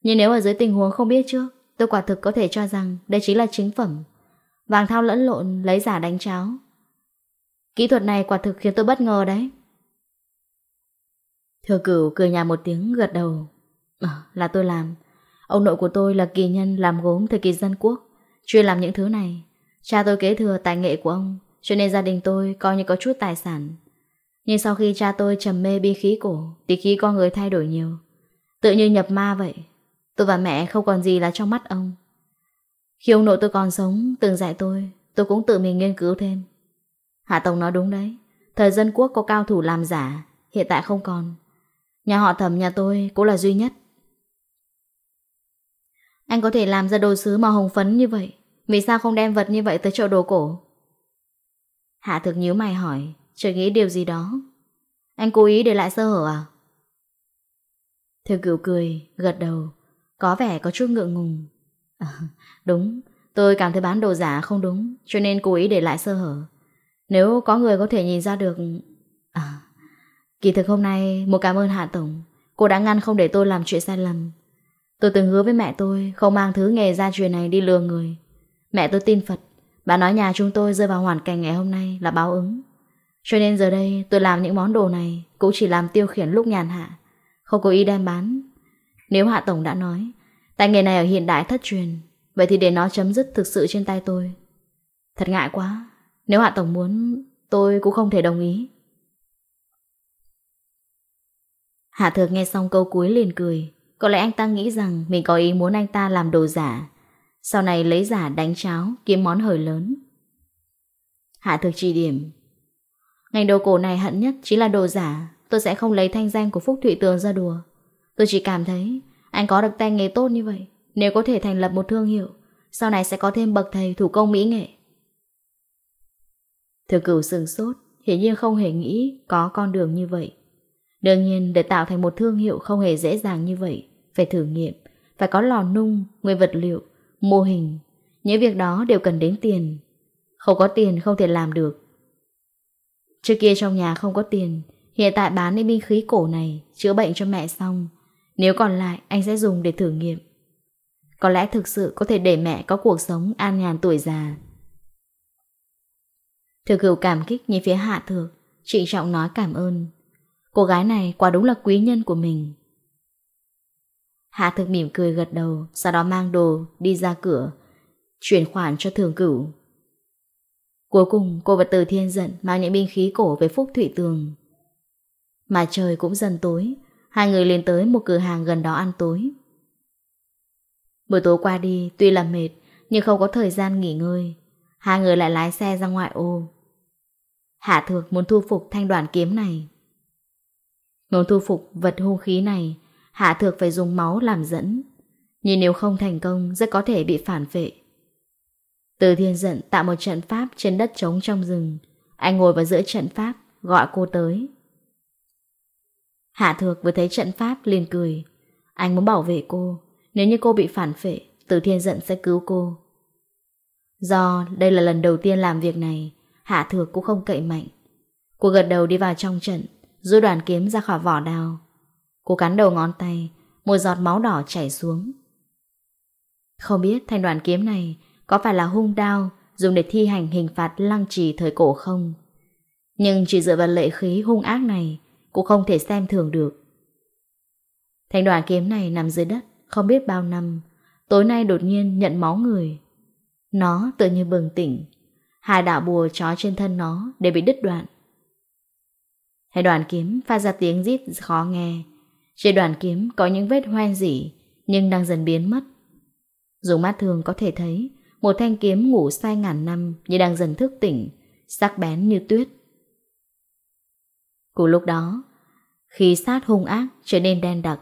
A: Nhưng nếu ở dưới tình huống không biết trước, tôi quả thực có thể cho rằng đây chính là chính phẩm. Vàng thao lẫn lộn, lấy giả đánh cháo. Kỹ thuật này quả thực khiến tôi bất ngờ đấy. Thừa cửu cười nhà một tiếng gật đầu. À, là tôi làm. Ông nội của tôi là kỳ nhân làm gốm thời kỳ dân quốc, chuyên làm những thứ này. Cha tôi kế thừa tài nghệ của ông, cho nên gia đình tôi coi như có chút tài sản. Nhưng sau khi cha tôi trầm mê bi khí cổ, Thì khí con người thay đổi nhiều, Tự như nhập ma vậy, Tôi và mẹ không còn gì là trong mắt ông. Khi ông nội tôi còn sống, Từng dạy tôi Tôi cũng tự mình nghiên cứu thêm. Hạ Tông nói đúng đấy, Thời dân quốc có cao thủ làm giả, Hiện tại không còn. Nhà họ thẩm, nhà tôi cũng là duy nhất. Anh có thể làm ra đồ sứ màu hồng phấn như vậy, Vì sao không đem vật như vậy tới chợ đồ cổ? Hạ thực nhíu mày hỏi. Chợt nghĩ điều gì đó. Anh cố ý để lại sơ hở à? Thư cửu cười Gật đầu. Có vẻ có chút ngượng ngùng. À, Đúng Tôi cảm thấy bán đồ giả không đúng Cho nên cố ý để lại sơ hở. Nếu có người có thể nhìn ra được à, Kỳ thực hôm nay Một cảm ơn Hạ Tổng. Cô đã ngăn không để tôi làm chuyện sai lầm. Tôi từng hứa với mẹ tôi Không mang thứ nghề gia truyền này đi lừa người. Mẹ tôi tin Phật. Bà nói nhà chúng tôi rơi vào hoàn cảnh ngày hôm nay là báo ứng. Cho nên giờ đây tôi làm những món đồ này cũng chỉ làm tiêu khiển lúc nhàn hạ, không có ý đem bán. Nếu Hạ Tổng đã nói, tài nghề này ở hiện đại thất truyền, vậy thì để nó chấm dứt thực sự trên tay tôi. Thật ngại quá, nếu Hạ Tổng muốn, tôi cũng không thể đồng ý. Hạ Thược nghe xong câu cuối liền cười, có lẽ anh ta nghĩ rằng mình có ý muốn anh ta làm đồ giả, sau này lấy giả đánh cháo kiếm món hời lớn. Hạ Thược chỉ điểm Ngành đồ cổ này hận nhất chính là đồ giả. Tôi sẽ không lấy thanh danh của Phúc Thụy Tường ra đùa. Tôi chỉ cảm thấy Anh có được tay nghề tốt như vậy. Nếu có thể thành lập một thương hiệu Sau này sẽ có thêm bậc thầy thủ công mỹ nghệ. Thừa cửu sừng sốt Hiển nhiên không hề nghĩ có con đường như vậy. Đương nhiên để tạo thành một thương hiệu Không hề dễ dàng như vậy Phải thử nghiệm Phải có lò nung, nguyên vật liệu, mô hình. Những việc đó đều cần đến tiền. Không có tiền không thể làm được. Trước kia trong nhà không có tiền, Hiện tại bán đi binh khí cổ này, Chữa bệnh cho mẹ xong. Nếu còn lại, anh sẽ dùng để thử nghiệm. Có lẽ thực sự có thể để mẹ có cuộc sống an nhàn tuổi già. Thực hữu cảm kích nhìn phía hạ thược, Trịnh trọng nói cảm ơn. Cô gái này quả đúng là quý nhân của mình. Hạ thực mỉm cười gật đầu, Sau đó mang đồ đi ra cửa, Chuyển khoản cho thường cửu. Cuối cùng cô và Từ Thiên giận mang những binh khí cổ về Phúc Thủy Tường. Mà trời cũng dần tối, hai người liền tới một cửa hàng gần đó ăn tối. Buổi tối qua đi tuy là mệt nhưng không có thời gian nghỉ ngơi. Hai người lại lái xe ra ngoại ô. Hạ Thược muốn thu phục thanh đoàn kiếm này. Muốn thu phục vật hung khí này, Hạ Thược phải dùng máu làm dẫn. Nhưng nếu không thành công rất có thể bị phản vệ. Từ thiên giận tạo một trận pháp trên đất trống trong rừng. Anh ngồi vào giữa trận pháp, gọi cô tới. Hạ thược vừa thấy trận pháp liền cười. Anh muốn bảo vệ cô. Nếu như cô bị phản phệ, từ thiên giận sẽ cứu cô. Do đây là lần đầu tiên làm việc này, Hạ thược cũng không cậy mạnh. Cô gật đầu đi vào trong trận, rút đoàn kiếm ra khỏi vỏ đào. Cô cắn đầu ngón tay, một giọt máu đỏ chảy xuống. Không biết thanh đoàn kiếm này có phải là hung đao dùng để thi hành hình phạt lăng trì thời cổ không? Nhưng chỉ dựa vào lệ khí hung ác này cũng không thể xem thường được. Thanh đoàn kiếm này nằm dưới đất không biết bao năm, tối nay đột nhiên nhận máu người. Nó tự như bừng tỉnh, hai đạo bùa trói trên thân nó để bị đứt đoạn. Hai đoàn kiếm phát ra tiếng rít khó nghe. Trên đoàn kiếm có những vết hoen dỉ nhưng đang dần biến mất. Dùng mắt thường có thể thấy một thanh kiếm ngủ sai ngàn năm như đang dần thức tỉnh, sắc bén như tuyết. Cùng lúc đó, khí sát hung ác trở nên đen đặc.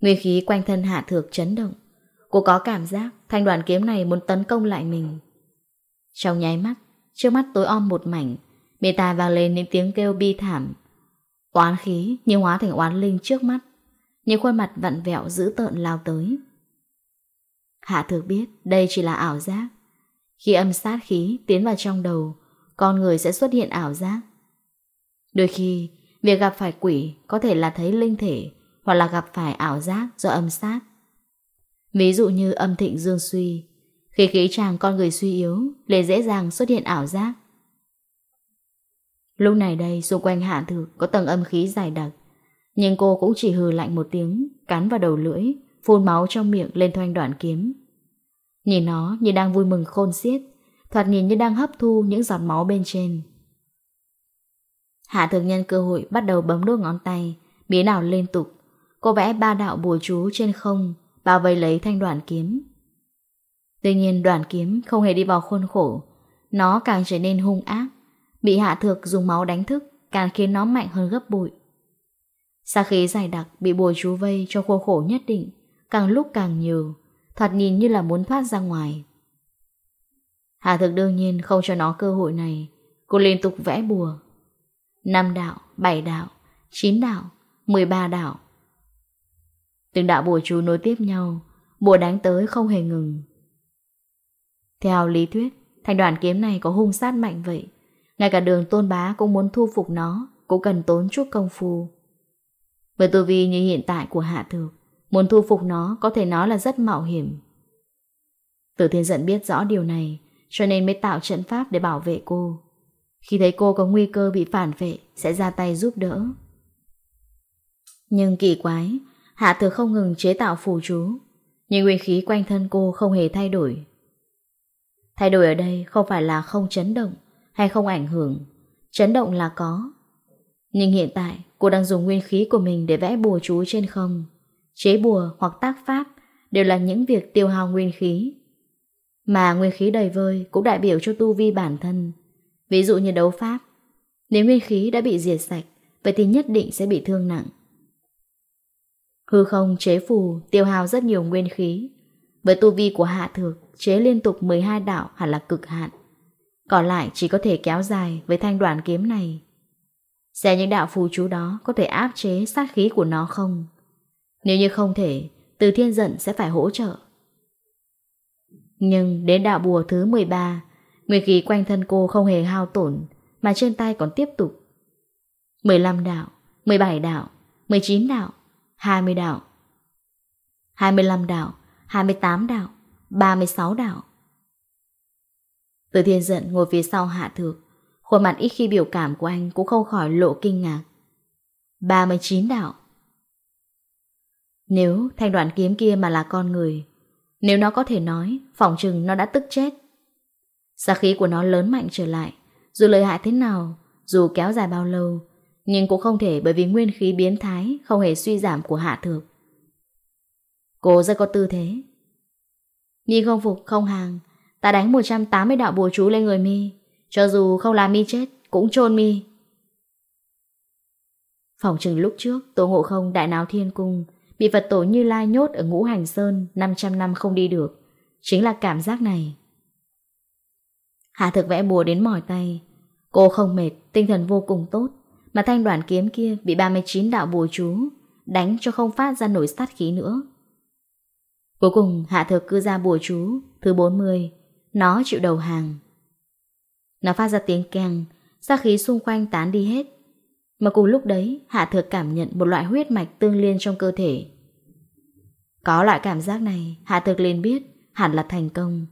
A: Nguyên khí quanh thân Hạ Thược chấn động. Cô có cảm giác thanh đoàn kiếm này muốn tấn công lại mình. Trong nháy mắt, trước mắt tối om một mảnh, bề tài vang lên những tiếng kêu bi thảm. Oán khí như hóa thành oán linh trước mắt. Những khuôn mặt vặn vẹo dữ tợn lao tới. Hạ thược biết đây chỉ là ảo giác. Khi âm sát khí tiến vào trong đầu, con người sẽ xuất hiện ảo giác. Đôi khi, việc gặp phải quỷ có thể là thấy linh thể hoặc là gặp phải ảo giác do âm sát. Ví dụ như âm thịnh dương suy, khi khí chàng con người suy yếu, lại dễ dàng xuất hiện ảo giác. Lúc này đây, xung quanh hạ thược có tầng âm khí dài đặc, nhưng cô cũng chỉ hừ lạnh một tiếng, cắn vào đầu lưỡi, phun máu trong miệng lên thanh đoạn kiếm. Nhìn nó như đang vui mừng khôn xiết, thoạt nhìn như đang hấp thu những giọt máu bên trên. Hạ thượng nhân cơ hội bắt đầu bấm đốt ngón tay, biến ảo liên tục. Cô vẽ ba đạo bùa chú trên không, bao vây lấy thanh đoạn kiếm. Tuy nhiên đoạn kiếm không hề đi vào khuôn khổ, nó càng trở nên hung ác, bị hạ thược dùng máu đánh thức càng khiến nó mạnh hơn gấp bụi. sa khí dài đặc bị bùa chú vây cho khô khổ nhất định, càng lúc càng nhiều, thoạt nhìn như là muốn thoát ra ngoài. Hà thực đương nhiên không cho nó cơ hội này, cô liên tục vẽ bùa. Năm đạo, bảy đạo, chín đạo, mười ba đạo. Từng đạo bùa chú nối tiếp nhau, bùa đánh tới không hề ngừng. Theo lý thuyết, thành đoàn kiếm này có hung sát mạnh vậy, ngay cả đường tôn bá cũng muốn thu phục nó, cũng cần tốn chút công phu. Với tu vi như hiện tại của hạ thược, Muốn thu phục nó có thể nói là rất mạo hiểm. Tử Thiên Dận biết rõ điều này, cho nên mới tạo trận pháp để bảo vệ cô. Khi thấy cô có nguy cơ bị phản vệ, sẽ ra tay giúp đỡ. Nhưng kỳ quái, Hạ Thừa không ngừng chế tạo phù chú, nhưng nguyên khí quanh thân cô không hề thay đổi. Thay đổi ở đây không phải là không chấn động hay không ảnh hưởng, chấn động là có. Nhưng hiện tại, cô đang dùng nguyên khí của mình để vẽ bùa chú trên không chế bùa hoặc tác pháp đều là những việc tiêu hao nguyên khí. Mà nguyên khí đầy vơi cũng đại biểu cho tu vi bản thân. Ví dụ như đấu pháp, nếu nguyên khí đã bị diệt sạch, vậy thì nhất định sẽ bị thương nặng. Hư không chế phù tiêu hào rất nhiều nguyên khí. Với tu vi của hạ thược, chế liên tục 12 đạo hẳn là cực hạn. Còn lại chỉ có thể kéo dài với thanh đoàn kiếm này. Xem những đạo phù chú đó có thể áp chế sát khí của nó không? Nếu như không thể, từ thiên giận sẽ phải hỗ trợ. Nhưng đến đạo bùa thứ 13, nguyên khí quanh thân cô không hề hao tổn, mà trên tay còn tiếp tục. 15 đạo, 17 đạo, 19 đạo, 20 đạo, 25 đạo, 28 đạo, 36 đạo. Từ thiên giận ngồi phía sau hạ thược, khuôn mặt ít khi biểu cảm của anh cũng không khỏi lộ kinh ngạc. 39 đạo, nếu thanh đoạn kiếm kia mà là con người, nếu nó có thể nói, phỏng chừng nó đã tức chết. Xa khí của nó lớn mạnh trở lại, dù lợi hại thế nào, dù kéo dài bao lâu, nhưng cũng không thể bởi vì nguyên khí biến thái không hề suy giảm của hạ thược. Cô rất có tư thế. Mi không phục không hàng, ta đánh 180 đạo bùa chú lên người Mi, cho dù không làm Mi chết, cũng chôn Mi. Phỏng chừng lúc trước, Tô Ngộ Không đại náo thiên cung, Bị Phật tổ Như Lai nhốt ở ngũ hành sơn 500 năm không đi được. Chính là cảm giác này. Hạ thực vẽ bùa đến mỏi tay. Cô không mệt, tinh thần vô cùng tốt. Mà thanh đoạn kiếm kia bị 39 đạo bùa chú Đánh cho không phát ra nổi sát khí nữa. Cuối cùng Hạ thực cư ra bùa chú Thứ 40 Nó chịu đầu hàng. Nó phát ra tiếng keng. Sát khí xung quanh tán đi hết. Mà cùng lúc đấy, Hạ Thược cảm nhận một loại huyết mạch tương liên trong cơ thể. Có loại cảm giác này, Hạ Thược liền biết, hẳn là thành công.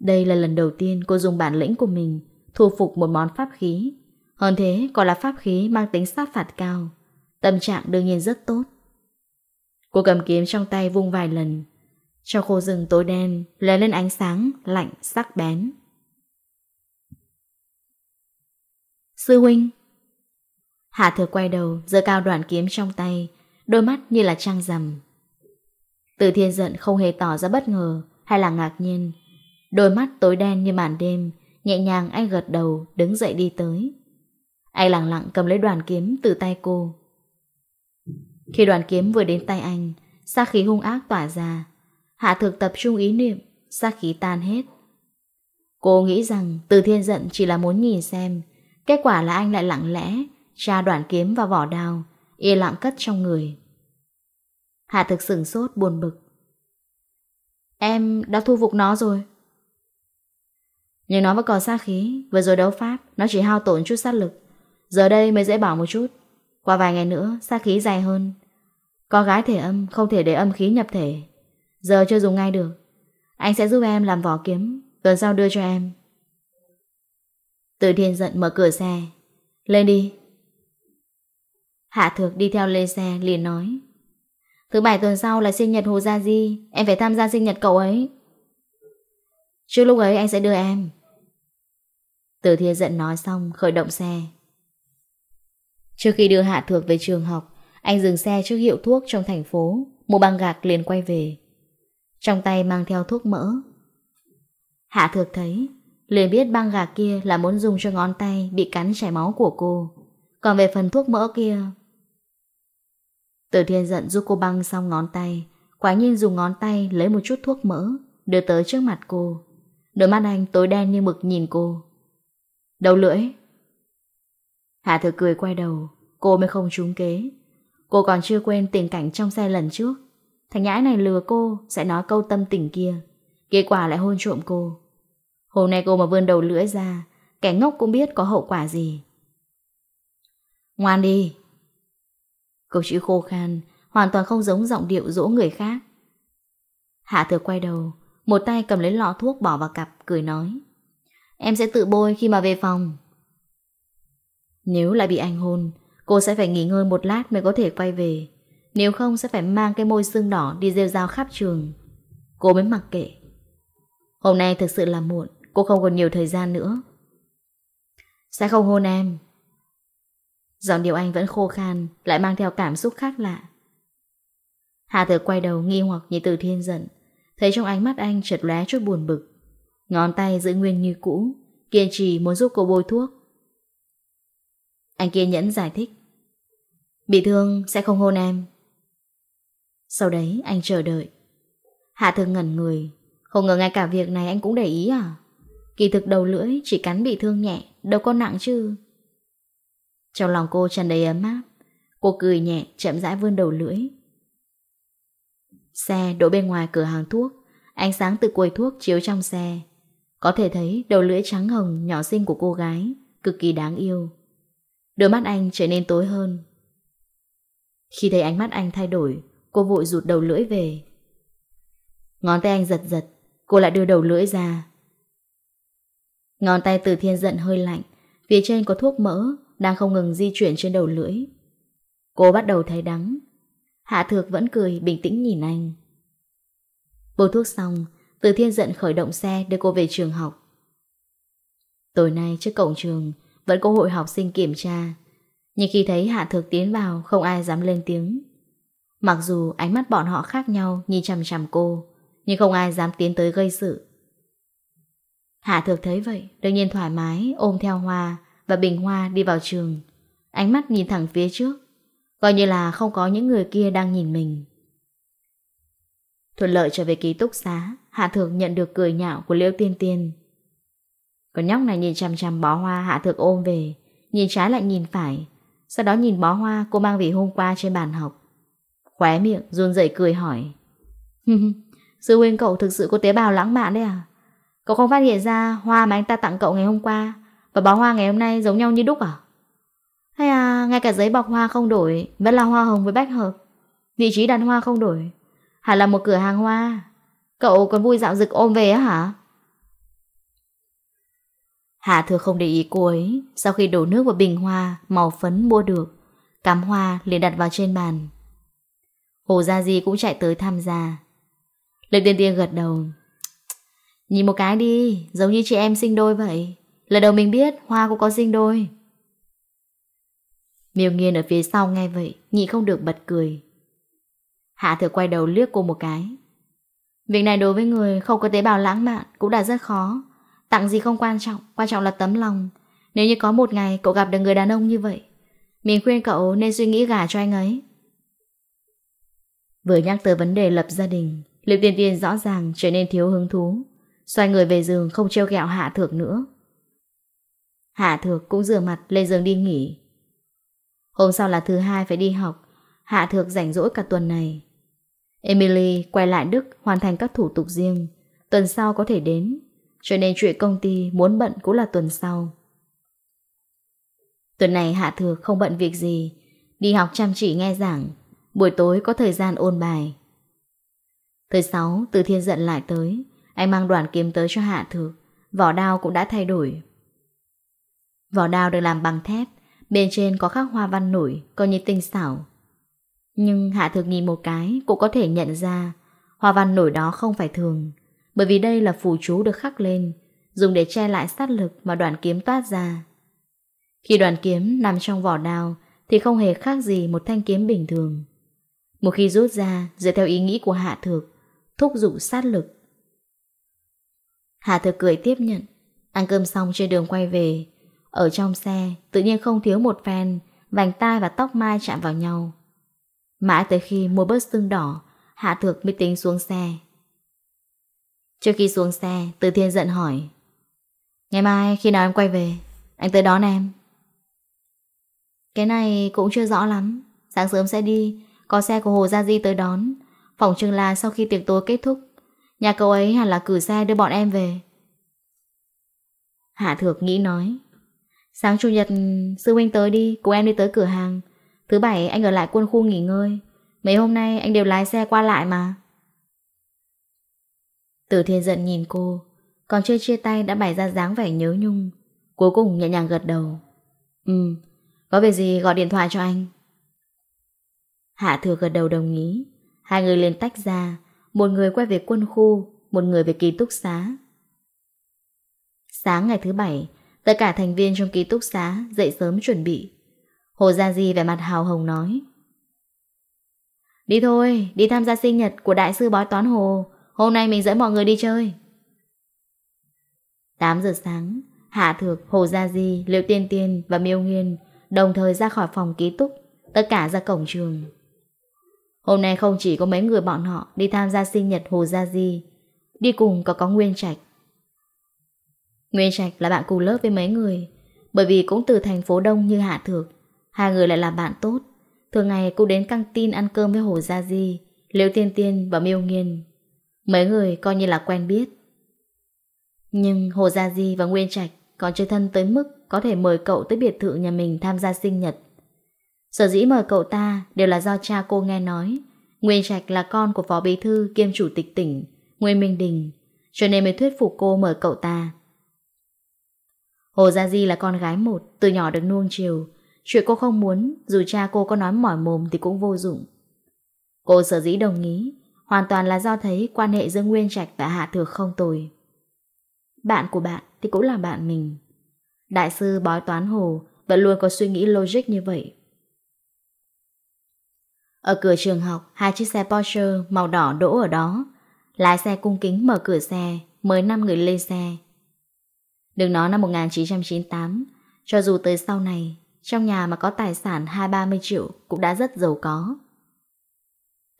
A: Đây là lần đầu tiên cô dùng bản lĩnh của mình thu phục một món pháp khí. Hơn thế còn là pháp khí mang tính sát phạt cao. Tâm trạng đương nhiên rất tốt. Cô cầm kiếm trong tay vung vài lần. cho khô rừng tối đen, lấy lên ánh sáng, lạnh, sắc bén. Sư huynh Hạ thừa quay đầu, giơ cao đoạn kiếm trong tay, đôi mắt như là trăng rằm. Từ thiên giận không hề tỏ ra bất ngờ hay là ngạc nhiên. Đôi mắt tối đen như màn đêm, nhẹ nhàng anh gật đầu, đứng dậy đi tới. Anh lặng lặng cầm lấy đoàn kiếm từ tay cô. Khi đoàn kiếm vừa đến tay anh, sát khí hung ác tỏa ra. Hạ thực tập trung ý niệm, sát khí tan hết. Cô nghĩ rằng từ thiên giận chỉ là muốn nhìn xem, kết quả là anh lại lặng lẽ tra đoạn kiếm và vỏ đao, y lặng cất trong người. Hạ thực sửng sốt buồn bực. Em đã thu phục nó rồi. Nhưng nó vẫn còn xa khí, vừa rồi đấu pháp, nó chỉ hao tổn chút sát lực. Giờ đây mới dễ bảo một chút. Qua vài ngày nữa, xa khí dài hơn. Có gái thể âm, không thể để âm khí nhập thể. Giờ chưa dùng ngay được. Anh sẽ giúp em làm vỏ kiếm, tuần sau đưa cho em. Từ thiên giận mở cửa xe. Lên đi, Hạ Thược đi theo lên xe, liền nói. Thứ bảy tuần sau là sinh nhật Hồ Gia Di, Em phải tham gia sinh nhật cậu ấy. Trước lúc ấy anh sẽ đưa em. Từ thiên giận nói xong, khởi động xe. Trước khi đưa Hạ Thược về trường học, Anh dừng xe trước hiệu thuốc trong thành phố, Mua băng gạc liền quay về. Trong tay mang theo thuốc mỡ. Hạ Thược thấy, liền biết băng gạc kia là muốn dùng cho ngón tay bị cắn chảy máu của cô. Còn về phần thuốc mỡ kia từ thiên giận giúp cô băng xong ngón tay, quả nhiên dùng ngón tay lấy một chút thuốc mỡ, đưa tới trước mặt cô. Đôi mắt anh tối đen như mực nhìn cô. Đầu lưỡi. Hạ thừa cười quay đầu, cô mới không trúng kế. Cô còn chưa quên tình cảnh trong xe lần trước. Thằng nhãi này lừa cô, sẽ nói câu tâm tình kia. Kết quả lại hôn trộm cô. Hôm nay cô mà vươn đầu lưỡi ra, kẻ ngốc cũng biết có hậu quả gì. Ngoan đi, Câu chữ khô khan, hoàn toàn không giống giọng điệu dỗ người khác. Hạ thừa quay đầu, một tay cầm lấy lọ thuốc bỏ vào cặp, cười nói. Em sẽ tự bôi khi mà về phòng. Nếu lại bị anh hôn, cô sẽ phải nghỉ ngơi một lát mới có thể quay về. Nếu không sẽ phải mang cái môi xương đỏ đi rêu rao khắp trường. Cô mới mặc kệ. Hôm nay thực sự là muộn, cô không còn nhiều thời gian nữa. Sẽ không hôn em, Giọng điệu anh vẫn khô khan, Lại mang theo cảm xúc khác lạ. Hà thừa quay đầu nghi hoặc nhìn Từ Thiên giận, Thấy trong ánh mắt anh chợt lóe chút buồn bực. Ngón tay giữ nguyên như cũ, Kiên trì muốn giúp cô bôi thuốc. Anh kiên nhẫn giải thích. Bị thương sẽ không hôn em. Sau đấy anh chờ đợi. Hạ thừa ngẩn người, Không ngờ ngay cả việc này anh cũng để ý à? Kỳ thực đầu lưỡi chỉ cắn bị thương nhẹ, Đâu có nặng chứ. Trong lòng cô tràn đầy ấm áp. Cô cười nhẹ, chậm rãi vươn đầu lưỡi. Xe đổ bên ngoài cửa hàng thuốc. Ánh sáng từ quầy thuốc chiếu trong xe. Có thể thấy đầu lưỡi trắng hồng, nhỏ xinh của cô gái, Cực kỳ đáng yêu. Đôi mắt anh trở nên tối hơn. Khi thấy ánh mắt anh thay đổi, Cô vội rụt đầu lưỡi về. Ngón tay anh giật giật, Cô lại đưa đầu lưỡi ra. Ngón tay từ thiên giận hơi lạnh, Phía trên có thuốc mỡ đang không ngừng di chuyển trên đầu lưỡi. Cô bắt đầu thấy đắng. Hạ Thược vẫn cười bình tĩnh nhìn anh. Bôi thuốc xong, Từ Thiên giận khởi động xe đưa cô về trường học. Tối nay trước cổng trường, vẫn có hội học sinh kiểm tra. Nhưng khi thấy Hạ Thược tiến vào, không ai dám lên tiếng. Mặc dù ánh mắt bọn họ khác nhau nhìn chằm chằm cô, nhưng không ai dám tiến tới gây sự. Hạ Thược thấy vậy, đương nhiên thoải mái ôm theo Hoa, và Bình Hoa đi vào trường, ánh mắt nhìn thẳng phía trước, coi như là không có những người kia đang nhìn mình. Thuận lợi trở về ký túc xá, Hạ Thược nhận được cười nhạo của Liễu Tiên Tiên. Con nhóc này nhìn chằm chằm bó hoa Hạ Thược ôm về, nhìn trái lại nhìn phải, sau đó nhìn bó hoa cô mang về hôm qua trên bàn học. Khóe miệng, run rẩy cười hỏi. Sư huynh cậu thực sự có tế bào lãng mạn đấy à? Cậu không phát hiện ra hoa mà anh ta tặng cậu ngày hôm qua và bó hoa ngày hôm nay giống nhau như đúc à? Hay à, ngay cả giấy bọc hoa không đổi, vẫn là hoa hồng với bách hợp. Vị trí đặt hoa không đổi, hẳn là một cửa hàng hoa. Cậu còn vui dạo dực ôm về á hả? Hạ thừa không để ý cô ấy, sau khi đổ nước vào bình hoa màu phấn mua được, cắm hoa liền đặt vào trên bàn. Hồ Gia Di cũng chạy tới tham gia. lê Tiên Tiên gật đầu. Nhìn một cái đi, giống như chị em sinh đôi vậy. Lần đầu mình biết, Hoa cũng có sinh đôi. Miêu nghiên ở phía sau nghe vậy Nhị không được bật cười. Hạ thừa quay đầu liếc cô một cái. Việc này đối với người không có tế bào lãng mạn Cũng đã rất khó. Tặng gì không quan trọng Quan trọng là tấm lòng. Nếu như có một ngày cậu gặp được người đàn ông như vậy, Mình khuyên cậu nên suy nghĩ gả cho anh ấy. Vừa nhắc tới vấn đề lập gia đình Liệu tiên tiên rõ ràng trở nên thiếu hứng thú. Xoay người về giường không treo gẹo hạ thược nữa. Hạ Thược cũng rửa mặt lên giường đi nghỉ. Hôm sau là thứ hai phải đi học, Hạ Thược rảnh rỗi cả tuần này. Emily quay lại Đức hoàn thành các thủ tục riêng, tuần sau có thể đến, cho nên chuyện công ty muốn bận cũng là tuần sau. Tuần này Hạ Thược không bận việc gì, đi học chăm chỉ nghe giảng, buổi tối có thời gian ôn bài. Thứ sáu, Từ Thiên giận lại tới, anh mang đoàn kiếm tới cho Hạ Thược, vỏ đao cũng đã thay đổi. Vỏ đao được làm bằng thép, bên trên có khắc hoa văn nổi, coi như tinh xảo. Nhưng Hạ Thược nhìn một cái cũng có thể nhận ra hoa văn nổi đó không phải thường, bởi vì đây là phù chú được khắc lên, dùng để che lại sát lực mà đoàn kiếm toát ra. Khi đoàn kiếm nằm trong vỏ đao thì không hề khác gì một thanh kiếm bình thường. Một khi rút ra, dựa theo ý nghĩ của Hạ Thược, thúc dụ sát lực. Hạ Thược cười tiếp nhận, ăn cơm xong trên đường quay về, ở trong xe, tự nhiên không thiếu một phen, vành tai và tóc mai chạm vào nhau. Mãi tới khi mua bớt sưng đỏ, Hạ Thược mới tính xuống xe. Trước khi xuống xe, Từ Thiên giận hỏi. Ngày mai khi nào em quay về, anh tới đón em. Cái này cũng chưa rõ lắm, sáng sớm sẽ đi, có xe của Hồ Gia Di tới đón. phỏng chừng là sau khi tiệc tối kết thúc, nhà cậu ấy hẳn là cử xe đưa bọn em về. Hạ Thược nghĩ nói. Sáng chủ nhật, sư huynh tới đi, Cùng em đi tới cửa hàng. Thứ bảy, anh ở lại quân khu nghỉ ngơi. Mấy hôm nay anh đều lái xe qua lại mà. Từ thiên giận nhìn cô, Còn chưa chia tay đã bày ra dáng vẻ nhớ nhung. Cuối cùng nhẹ nhàng gật đầu. Ừ Có việc gì gọi điện thoại cho anh. Hạ thừa gật đầu đồng ý. Hai người liền tách ra. Một người quay về quân khu, Một người về ký túc xá. Sáng ngày thứ bảy Tất cả thành viên trong ký túc xá dậy sớm chuẩn bị. Hồ Gia Di vẻ mặt hào hồng nói. Đi thôi, đi tham gia sinh nhật của đại sư bói toán Hồ. Hôm nay mình dẫn mọi người đi chơi. 8 giờ sáng, Hạ Thược, Hồ Gia Di, Liệu Tiên Tiên và Miêu Nghiên đồng thời ra khỏi phòng ký túc, tất cả ra cổng trường. Hôm nay không chỉ có mấy người bọn họ đi tham gia sinh nhật Hồ Gia Di, đi cùng có có Nguyên Trạch, Nguyên Trạch là bạn cùng lớp với mấy người, Bởi vì cũng từ thành phố đông như Hạ Thược. Hai người lại là bạn tốt. Thường ngày cô đến căng tin ăn cơm với Hồ Gia Di Liễu Tiên Tiên và Miêu Nghiên. Mấy người coi như là quen biết. Nhưng Hồ Gia Di và Nguyên Trạch Còn chơi thân tới mức Có thể mời cậu tới biệt thự nhà mình tham gia sinh nhật. Sở dĩ mời cậu ta Đều là do cha cô nghe nói. Nguyên Trạch là con của phó bí thư kiêm chủ tịch tỉnh Nguyên Minh Đình, Cho nên mới thuyết phục cô mời cậu ta. Hồ Gia Di là con gái một, từ nhỏ được nuông chiều. Chuyện cô không muốn, dù cha cô có nói mỏi mồm thì cũng vô dụng. Cô sở dĩ đồng ý, hoàn toàn là do thấy quan hệ giữa Nguyên Trạch và Hạ Thược không tồi. Bạn của bạn thì cũng là bạn mình. Đại sư bói toán Hồ vẫn luôn có suy nghĩ logic như vậy. Ở cửa trường học, hai chiếc xe Porsche màu đỏ đỗ ở đó. Lái xe cung kính mở cửa xe, mời năm người lên xe. Đừng nói năm 1998, cho dù tới sau này, trong nhà mà có tài sản 2-30 triệu cũng đã rất giàu có.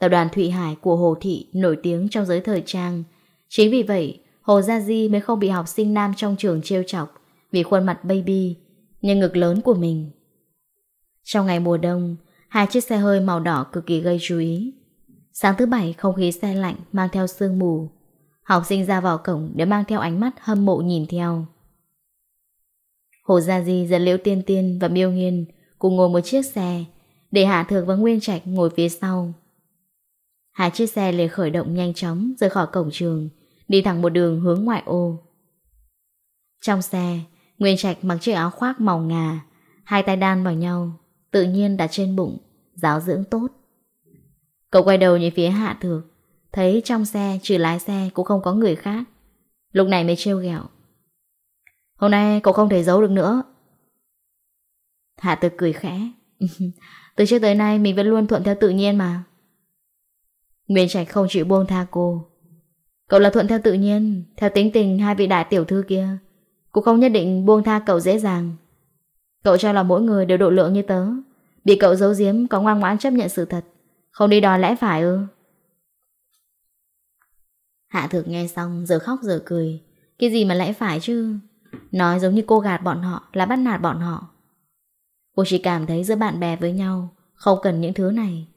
A: Tập đoàn Thụy Hải của Hồ Thị nổi tiếng trong giới thời trang. Chính vì vậy, Hồ Gia Di mới không bị học sinh nam trong trường trêu chọc vì khuôn mặt baby, nhưng ngực lớn của mình. Trong ngày mùa đông, hai chiếc xe hơi màu đỏ cực kỳ gây chú ý. Sáng thứ bảy không khí xe lạnh mang theo sương mù. Học sinh ra vào cổng để mang theo ánh mắt hâm mộ nhìn theo. Hồ Gia Di dẫn Liễu Tiên Tiên và Miêu Nghiên cùng ngồi một chiếc xe để Hạ Thược và Nguyên Trạch ngồi phía sau. Hai chiếc xe liền khởi động nhanh chóng rời khỏi cổng trường, đi thẳng một đường hướng ngoại ô. Trong xe, Nguyên Trạch mặc chiếc áo khoác màu ngà, hai tay đan vào nhau, tự nhiên đặt trên bụng, giáo dưỡng tốt. Cậu quay đầu nhìn phía Hạ Thược, thấy trong xe trừ lái xe cũng không có người khác. Lúc này mới trêu ghẹo. Hôm nay cậu không thể giấu được nữa. Hạ Tực cười khẽ. Từ trước tới nay mình vẫn luôn thuận theo tự nhiên mà. Nguyên Trạch không chịu buông tha cô. Cậu là thuận theo tự nhiên, Theo tính tình hai vị đại tiểu thư kia. Cô không nhất định buông tha cậu dễ dàng. Cậu cho là mỗi người đều độ lượng như tớ. Bị cậu giấu giếm, có ngoan ngoãn chấp nhận sự thật. Không đi đòi lẽ phải ư? Hạ thực nghe xong, giờ khóc giờ cười. Cái gì mà lẽ phải chứ? Nói giống như cô gạt bọn họ là bắt nạt bọn họ. Cô chỉ cảm thấy giữa bạn bè với nhau không cần những thứ này.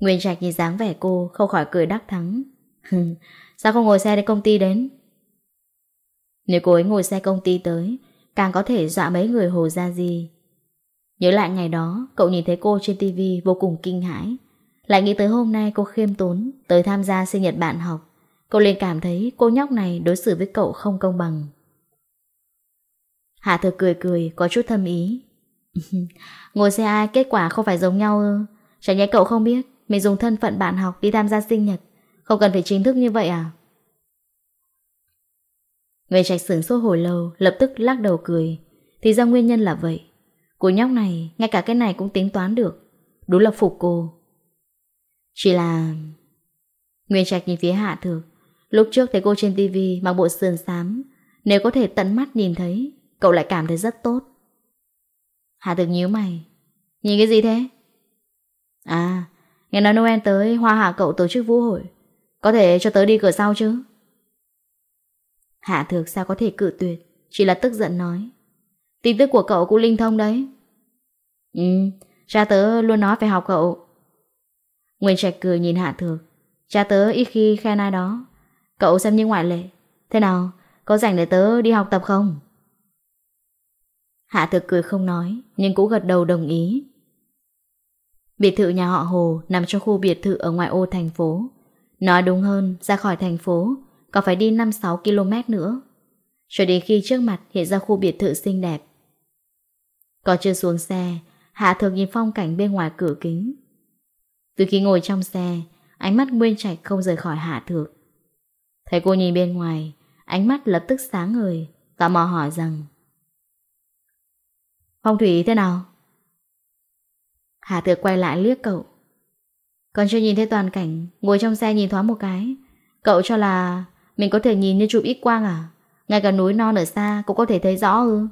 A: Nguyên Trạch nhìn dáng vẻ cô không khỏi cười đắc thắng. Sao không ngồi xe đến công ty đến? Nếu cô ấy ngồi xe công ty tới, càng có thể dọa mấy người hồ ra gì. Nhớ lại ngày đó, cậu nhìn thấy cô trên tivi vô cùng kinh hãi. Lại nghĩ tới hôm nay cô khiêm tốn tới tham gia sinh nhật bạn học. Cậu liền cảm thấy cô nhóc này đối xử với cậu không công bằng. Hạ thừa cười cười, có chút thâm ý. Ngồi xe ai kết quả không phải giống nhau ư? Chả nhẽ cậu không biết, mình dùng thân phận bạn học đi tham gia sinh nhật, không cần phải chính thức như vậy à? Người trạch sửng sốt hồi lâu, lập tức lắc đầu cười. Thì ra nguyên nhân là vậy. Cô nhóc này, ngay cả cái này cũng tính toán được. Đúng là phục cô. Chỉ là... Nguyên trạch nhìn phía hạ thược, Lúc trước thấy cô trên tivi mặc bộ sườn xám, nếu có thể tận mắt nhìn thấy, cậu lại cảm thấy rất tốt. Hà Thực nhíu mày, nhìn cái gì thế? À, nghe nói Noel tới hoa hạ cậu tổ chức vũ hội, có thể cho tớ đi cửa sau chứ? Hạ Thực sao có thể cự tuyệt, chỉ là tức giận nói. Tin tức của cậu cũng linh thông đấy. Ừ, cha tớ luôn nói phải học cậu. Nguyên Trạch cười nhìn Hạ Thược. Cha tớ ít khi khen ai đó, Cậu xem như ngoại lệ. Thế nào, có rảnh để tớ đi học tập không? Hạ thực cười không nói Nhưng cũng gật đầu đồng ý. Biệt thự nhà họ Hồ Nằm trong khu biệt thự ở ngoại ô thành phố. Nói đúng hơn, ra khỏi thành phố Còn phải đi 5-6 km nữa. Cho đến khi trước mặt hiện ra khu biệt thự xinh đẹp. Còn chưa xuống xe Hạ thực nhìn phong cảnh bên ngoài cửa kính. Từ khi ngồi trong xe Ánh mắt Nguyên Trạch không rời khỏi Hạ Thược Thấy cô nhìn bên ngoài, ánh mắt lập tức sáng người, tò mò hỏi rằng Phong thủy thế nào? Hà Thược quay lại liếc cậu. Còn chưa nhìn thấy toàn cảnh, ngồi trong xe nhìn thoáng một cái. Cậu cho là mình có thể nhìn như chụp ít quang à? Ngay cả núi non ở xa cũng có thể thấy rõ ư?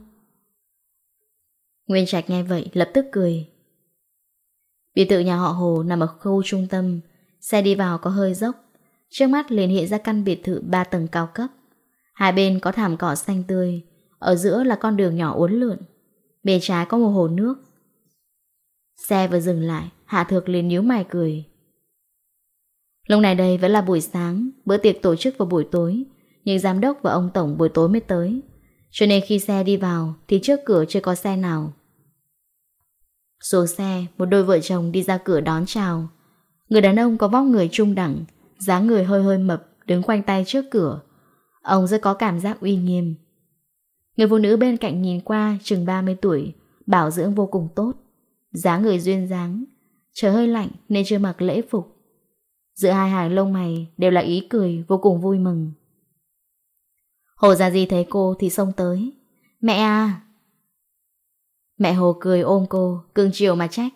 A: Nguyên Trạch nghe vậy lập tức cười. Biệt tự nhà họ Hồ nằm ở khu trung tâm, xe đi vào có hơi dốc, Trước mắt liền hiện ra căn biệt thự 3 tầng cao cấp. Hai bên có thảm cỏ xanh tươi, ở giữa là con đường nhỏ uốn lượn. Bên trái có một hồ nước. Xe vừa dừng lại, Hạ Thược liền nhíu mày cười. Lúc này đây vẫn là buổi sáng, bữa tiệc tổ chức vào buổi tối, nhưng giám đốc và ông tổng buổi tối mới tới. Cho nên khi xe đi vào thì trước cửa chưa có xe nào. Xuống xe, một đôi vợ chồng đi ra cửa đón chào. Người đàn ông có vóc người trung đẳng, dáng người hơi hơi mập, đứng khoanh tay trước cửa. Ông rất có cảm giác uy nghiêm. Người phụ nữ bên cạnh nhìn qua chừng 30 tuổi, bảo dưỡng vô cùng tốt. dáng người duyên dáng, trời hơi lạnh nên chưa mặc lễ phục. Giữa hai hàng lông mày đều là ý cười vô cùng vui mừng. Hồ Gia Di thấy cô thì xông tới. Mẹ à! Mẹ Hồ cười ôm cô, cưng chiều mà trách.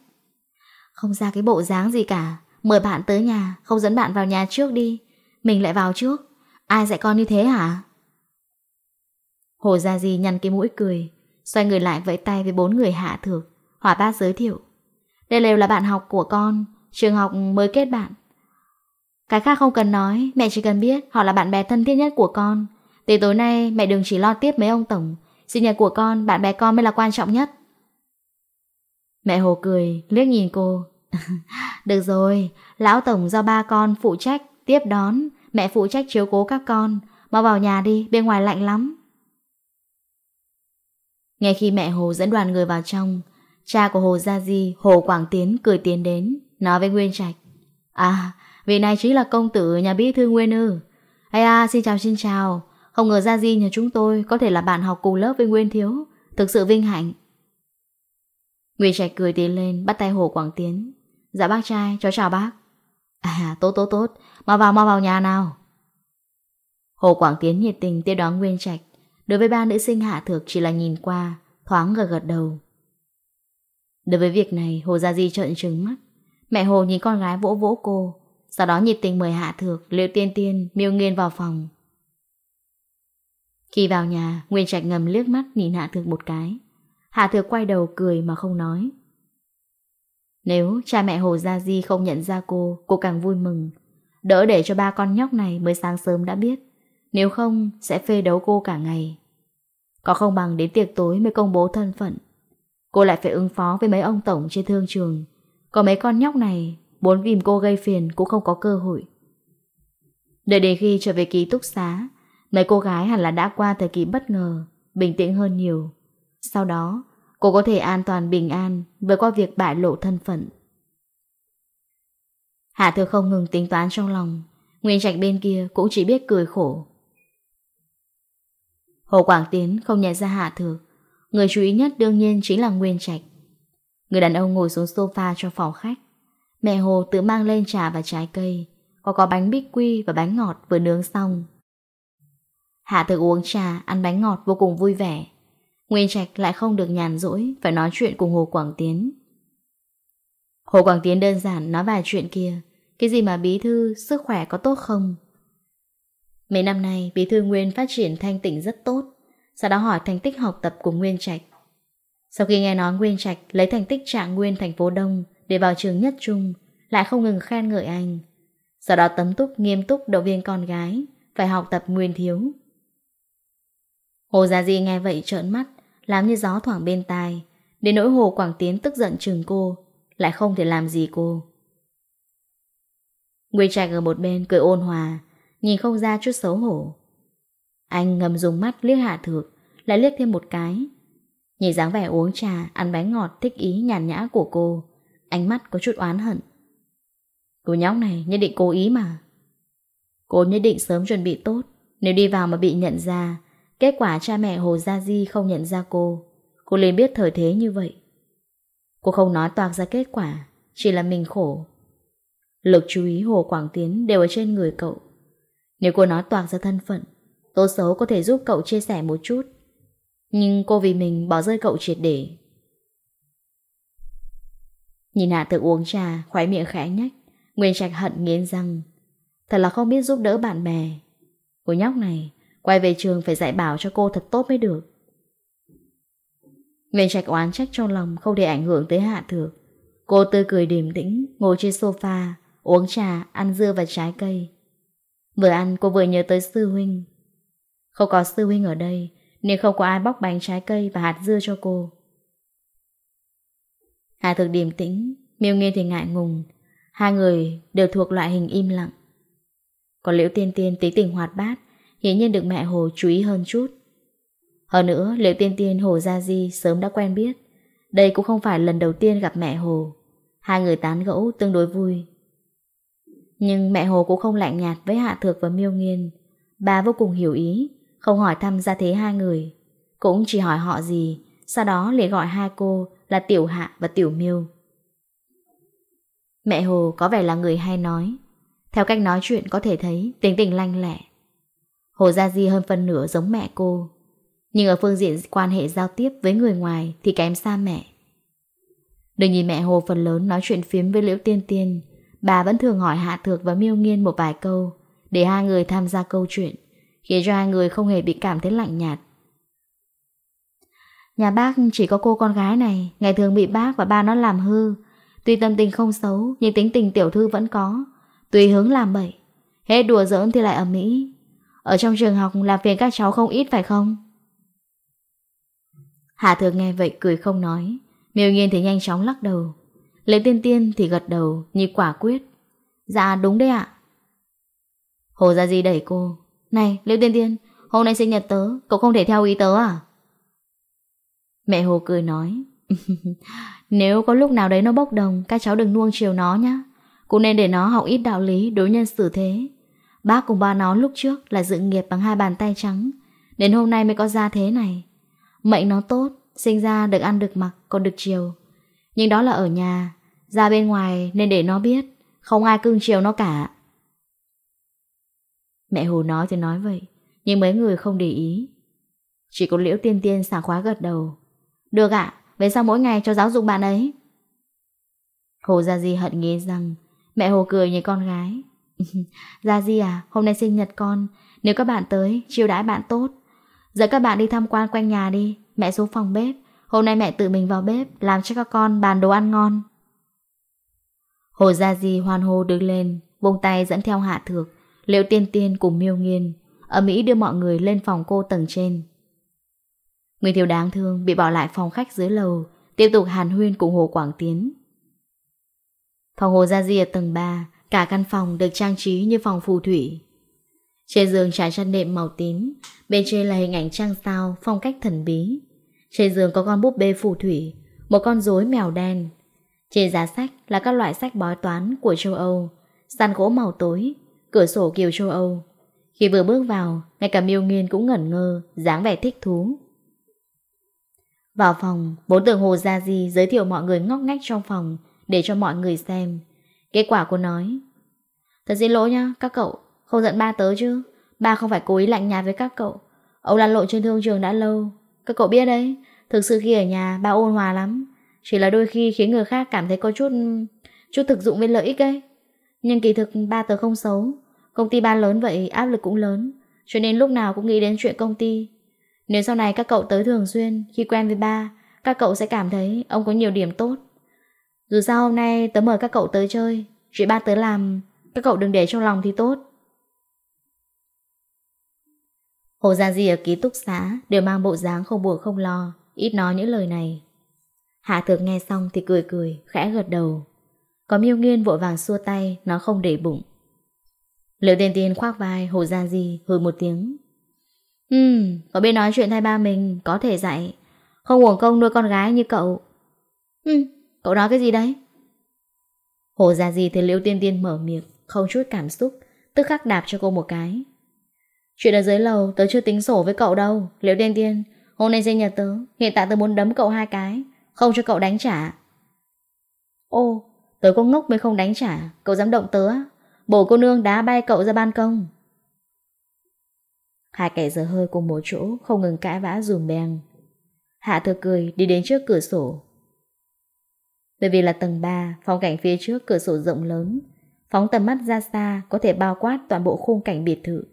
A: Không ra cái bộ dáng gì cả, Mời bạn tới nhà, không dẫn bạn vào nhà trước đi. Mình lại vào trước. Ai dạy con như thế hả? Hồ Gia Di nhăn cái mũi cười, xoay người lại vẫy tay với bốn người hạ thược. Hỏa bác giới thiệu. Đây đều là bạn học của con, trường học mới kết bạn. Cái khác không cần nói, mẹ chỉ cần biết họ là bạn bè thân thiết nhất của con. Từ tối nay mẹ đừng chỉ lo tiếp mấy ông tổng. Sinh nhật của con, bạn bè con mới là quan trọng nhất. Mẹ Hồ cười, liếc nhìn cô, Được rồi, lão tổng do ba con phụ trách, tiếp đón, mẹ phụ trách chiếu cố các con, mau vào nhà đi, bên ngoài lạnh lắm. Ngay khi mẹ Hồ dẫn đoàn người vào trong, cha của Hồ Gia Di, Hồ Quảng Tiến cười tiến đến, nói với Nguyên Trạch. À, vị này chính là công tử nhà bí thư Nguyên ư. Ây à, xin chào xin chào, không ngờ Gia Di nhà chúng tôi có thể là bạn học cùng lớp với Nguyên Thiếu, thực sự vinh hạnh. Nguyên Trạch cười tiến lên, bắt tay Hồ Quảng Tiến. Dạ bác trai, cháu chào bác. À tốt tốt tốt, mau vào mau vào nhà nào. Hồ Quảng Tiến nhiệt tình tiếp đón Nguyên Trạch. Đối với ba nữ sinh hạ thược chỉ là nhìn qua Thoáng gật gật đầu. Đối với việc này Hồ Gia Di trợn trừng mắt. Mẹ Hồ nhìn con gái vỗ vỗ cô Sau đó nhiệt tình mời hạ thược Liệu tiên tiên miêu nghiên vào phòng. Khi vào nhà Nguyên Trạch ngầm liếc mắt nhìn hạ thược một cái. Hạ thược quay đầu cười mà không nói. Nếu cha mẹ Hồ Gia Di không nhận ra cô, cô càng vui mừng. Đỡ để cho ba con nhóc này mới sáng sớm đã biết. Nếu không, sẽ phê đấu cô cả ngày. Có không bằng đến tiệc tối mới công bố thân phận. Cô lại phải ứng phó với mấy ông tổng trên thương trường. Còn mấy con nhóc này, bốn vìm cô gây phiền cũng không có cơ hội. Đợi đến khi trở về ký túc xá, mấy cô gái hẳn là đã qua thời kỳ bất ngờ, bình tĩnh hơn nhiều. Sau đó, Cô có thể an toàn bình an Với qua việc bại lộ thân phận. Hạ thừa không ngừng tính toán trong lòng. Nguyên trạch bên kia cũng chỉ biết cười khổ. Hồ Quảng Tiến không nhận ra Hạ thừa. Người chú ý nhất đương nhiên chính là Nguyên Trạch. Người đàn ông ngồi xuống sofa cho phòng khách. Mẹ Hồ tự mang lên trà và trái cây Có có bánh bích quy và bánh ngọt vừa nướng xong. Hạ thừa uống trà, ăn bánh ngọt vô cùng vui vẻ. Nguyên Trạch lại không được nhàn rỗi Phải nói chuyện cùng Hồ Quảng Tiến. Hồ Quảng Tiến đơn giản nói vài chuyện kia, Cái gì mà bí thư, sức khỏe có tốt không? Mấy năm nay, bí thư Nguyên phát triển thanh tỉnh rất tốt, Sau đó hỏi thành tích học tập của Nguyên Trạch. Sau khi nghe nói Nguyên Trạch lấy thành tích trạng Nguyên thành phố Đông Để vào trường nhất trung, Lại không ngừng khen ngợi anh. Sau đó tấm túc nghiêm túc động viên con gái, Phải học tập Nguyên Thiếu. Hồ Gia Di nghe vậy trợn mắt làm như gió thoảng bên tai, Đến nỗi Hồ Quảng Tiến tức giận chừng cô, Lại không thể làm gì cô. Nguyên Trạch ở một bên cười ôn hòa, Nhìn không ra chút xấu hổ. Anh ngầm dùng mắt liếc hạ thược, Lại liếc thêm một cái. Nhìn dáng vẻ uống trà, Ăn bánh ngọt, thích ý, nhàn nhã của cô, Ánh mắt có chút oán hận. Cô nhóc này nhất định cố ý mà. Cô nhất định sớm chuẩn bị tốt, Nếu đi vào mà bị nhận ra Kết quả cha mẹ Hồ Gia Di không nhận ra cô. Cô liền biết thời thế như vậy. Cô không nói toạc ra kết quả, Chỉ là mình khổ. Lực chú ý Hồ Quảng Tiến đều ở trên người cậu. Nếu cô nói toạc ra thân phận, Tốt xấu có thể giúp cậu chia sẻ một chút. Nhưng cô vì mình bỏ rơi cậu triệt để. Nhìn Hạ tự uống trà, Khóe miệng khẽ nhách Nguyên Trạch hận nghiến răng. Thật là không biết giúp đỡ bạn bè. Của nhóc này Quay về trường phải dạy bảo cho cô thật tốt mới được. Viên trạch oán trách trong lòng Không để ảnh hưởng tới hạ thược. Cô tươi cười điềm tĩnh Ngồi trên sofa Uống trà, ăn dưa và trái cây. Vừa ăn cô vừa nhớ tới sư huynh. Không có sư huynh ở đây Nên không có ai bóc bánh trái cây Và hạt dưa cho cô. Hạ thực điềm tĩnh Miêu Nghe thì ngại ngùng. Hai người đều thuộc loại hình im lặng. Còn Liễu Tiên Tiên tí tình hoạt bát hiển nhiên được mẹ Hồ chú ý hơn chút. Hơn nữa, Liệu Tiên Tiên Hồ Gia Di sớm đã quen biết. Đây cũng không phải lần đầu tiên gặp mẹ Hồ. Hai người tán gẫu tương đối vui. Nhưng mẹ Hồ cũng không lạnh nhạt với Hạ Thược và Miêu Nghiên. Bà vô cùng hiểu ý, không hỏi thăm gia thế hai người. Cũng chỉ hỏi họ gì, sau đó liền gọi hai cô là Tiểu Hạ và Tiểu Miêu. Mẹ Hồ có vẻ là người hay nói. Theo cách nói chuyện có thể thấy tính tình lanh lẹ, Hồ Gia Di hơn phần nửa giống mẹ cô. Nhưng ở phương diện quan hệ giao tiếp với người ngoài thì kém xa mẹ. Đừng nhìn mẹ Hồ phần lớn nói chuyện phím với Liễu Tiên Tiên, bà vẫn thường hỏi Hạ Thược và Miêu Nghiên một vài câu để hai người tham gia câu chuyện, khiến cho hai người không hề bị cảm thấy lạnh nhạt. Nhà bác chỉ có cô con gái này, ngày thường bị bác và ba nó làm hư. Tuy tâm tình không xấu, nhưng tính tình tiểu thư vẫn có. Tùy hướng làm bậy. Hết đùa giỡn thì lại ở Mỹ. Ở trong trường học làm phiền các cháu không ít, phải không? Hà thường nghe vậy cười không nói. Miêu nhiên thì nhanh chóng lắc đầu. Lệ tiên tiên thì gật đầu Như quả quyết. Dạ đúng đấy ạ. Hồ Gia Di đẩy cô. Này Liễu Tiên Tiên, Hôm nay sinh nhật tớ, Cậu không thể theo ý tớ à? Mẹ Hồ cười nói. Nếu có lúc nào đấy nó bốc đồng, Các cháu đừng nuông chiều nó nhá. Cũng nên để nó học ít đạo lý, đối nhân xử thế. Bác cùng ba nó lúc trước là dựng nghiệp bằng hai bàn tay trắng. Đến hôm nay mới có ra thế này. Mệnh nó tốt Sinh ra được ăn được mặc còn được chiều. Nhưng đó là ở nhà Ra bên ngoài nên để nó biết Không ai cưng chiều nó cả. Mẹ Hồ nói thì nói vậy Nhưng mấy người không để ý. Chỉ có Liễu Tiên Tiên xả khóa gật đầu. Được ạ, về sau mỗi ngày cho giáo dục bạn ấy. Hồ Gia Di hận nghe rằng Mẹ Hồ cười như con gái. Gia Di à, hôm nay sinh nhật con, nếu các bạn tới, chiêu đãi bạn tốt. Giờ các bạn đi tham quan quanh nhà đi, mẹ xuống phòng bếp. Hôm nay mẹ tự mình vào bếp, làm cho các con bàn đồ ăn ngon. Hồ Gia Di hoàn hồ đứng lên, vùng tay dẫn theo hạ thược, liệu tiên tiên cùng miêu nghiên. Ở Mỹ đưa mọi người lên phòng cô tầng trên. Nguyễn Thiều đáng thương bị bỏ lại phòng khách dưới lầu, tiếp tục hàn huyên cùng Hồ Quảng Tiến. Phòng Hồ Gia Di ở tầng 3, Cả căn phòng được trang trí như phòng phù thủy. Trên giường trải chăn nệm màu tím, Bên trên là hình ảnh trang sao Phong cách thần bí. Trên giường có con búp bê phù thủy, Một con rối mèo đen. Trên giá sách là các loại sách bói toán của châu Âu, Sàn gỗ màu tối, Cửa sổ kiểu châu Âu. Khi vừa bước vào, Ngay cả miêu nghiên cũng ngẩn ngơ, dáng vẻ thích thú. Vào phòng, Bốn tường hồ ra di giới thiệu mọi người ngóc ngách trong phòng Để cho mọi người xem. Kết quả cô nói Thật xin lỗi nhá, các cậu Không giận ba tớ chứ. Ba không phải cố ý lạnh nhạt với các cậu. Ông lăn lộn trên thương trường đã lâu. Các cậu biết đấy Thực sự khi ở nhà ba ôn hòa lắm. Chỉ là đôi khi khiến người khác cảm thấy có chút Chút thực dụng với lợi ích ấy. Nhưng kỳ thực ba tớ không xấu. Công ty ba lớn vậy áp lực cũng lớn. Cho nên lúc nào cũng nghĩ đến chuyện công ty. Nếu sau này các cậu tới thường xuyên Khi quen với ba Các cậu sẽ cảm thấy ông có nhiều điểm tốt. Dù sao hôm nay tớ mời các cậu tới chơi. Chuyện ba tớ làm Các cậu đừng để trong lòng thì tốt. Hồ Gia Di ở ký túc xá Đều mang bộ dáng không buồn không lo Ít nói những lời này. Hạ thược nghe xong thì cười cười Khẽ gật đầu. Có miêu nghiên vội vàng xua tay Nó không để bụng. Liệu tiền tiền khoác vai Hồ Gia Di hừ một tiếng. Ừ, có bên nói chuyện thay ba mình Có thể dạy. Không uổng công nuôi con gái như cậu. Ừ, Cậu nói cái gì đấy? Hồ ra gì thì Liễu Tiên Tiên mở miệng, không chút cảm xúc, tức khắc đạp cho cô một cái. Chuyện ở dưới lầu, tớ chưa tính sổ với cậu đâu, Liễu Tiên Tiên. Hôm nay sinh nhật tớ, hiện tại tớ muốn đấm cậu hai cái, không cho cậu đánh trả. Ô, tớ có ngốc mới không đánh trả, cậu dám động tớ. Bổ cô nương đá bay cậu ra ban công. Hai kẻ giờ hơi cùng một chỗ, không ngừng cãi vã dùm beng. Hạ thừa cười, đi đến trước cửa sổ, bởi vì là tầng 3, phong cảnh phía trước cửa sổ rộng lớn, phóng tầm mắt ra xa có thể bao quát toàn bộ khung cảnh biệt thự.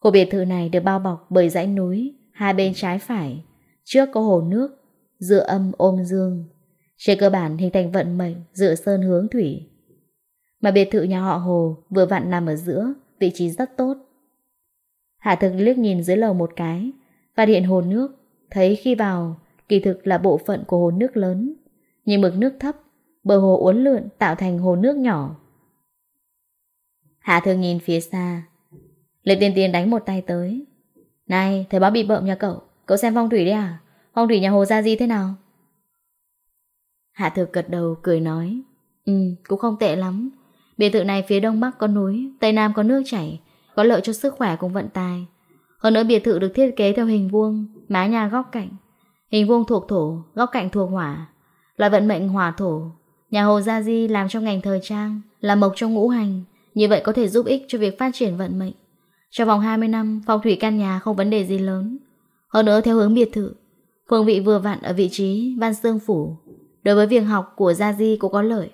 A: Khu biệt thự này được bao bọc bởi dãy núi, hai bên trái phải, trước có hồ nước, dựa âm ôm dương. Trên cơ bản hình thành vận mệnh dựa sơn hướng thủy. Mà biệt thự nhà họ Hồ vừa vặn nằm ở giữa, vị trí rất tốt. Hạ thực liếc nhìn dưới lầu một cái, phát hiện hồ nước, thấy khi vào, kỳ thực là bộ phận của hồ nước lớn, nhưng mực nước thấp, bờ hồ uốn lượn tạo thành hồ nước nhỏ. Hạ thường nhìn phía xa, Lệ Tiên Tiên đánh một tay tới. Này, thầy báo bị bợm nhà cậu, cậu xem phong thủy đi à? Phong thủy nhà hồ ra gì thế nào? Hạ thường gật đầu cười nói Ừ, cũng không tệ lắm Biệt thự này phía đông bắc có núi Tây nam có nước chảy Có lợi cho sức khỏe cùng vận tài Hơn nữa biệt thự được thiết kế theo hình vuông Mái nhà góc cạnh Hình vuông thuộc thổ, góc cạnh thuộc hỏa Loại vận mệnh hỏa thổ, nhà Hồ Gia Di làm trong ngành thời trang, là mộc trong ngũ hành, như vậy có thể giúp ích cho việc phát triển vận mệnh. Trong vòng 20 năm, phong thủy căn nhà không vấn đề gì lớn. Hơn nữa theo hướng biệt thự, phương vị vừa vặn ở vị trí Văn Sương Phủ, đối với việc học của Gia Di cũng có lợi.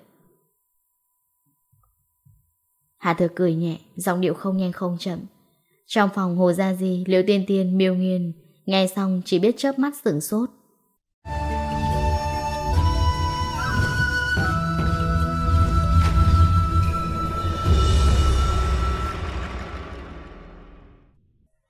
A: Hà Thừa cười nhẹ, giọng điệu không nhanh không chậm. Trong phòng Hồ Gia Di, Liễu Tiên Tiên, Miêu Nghiên, nghe xong chỉ biết chớp mắt sửng sốt.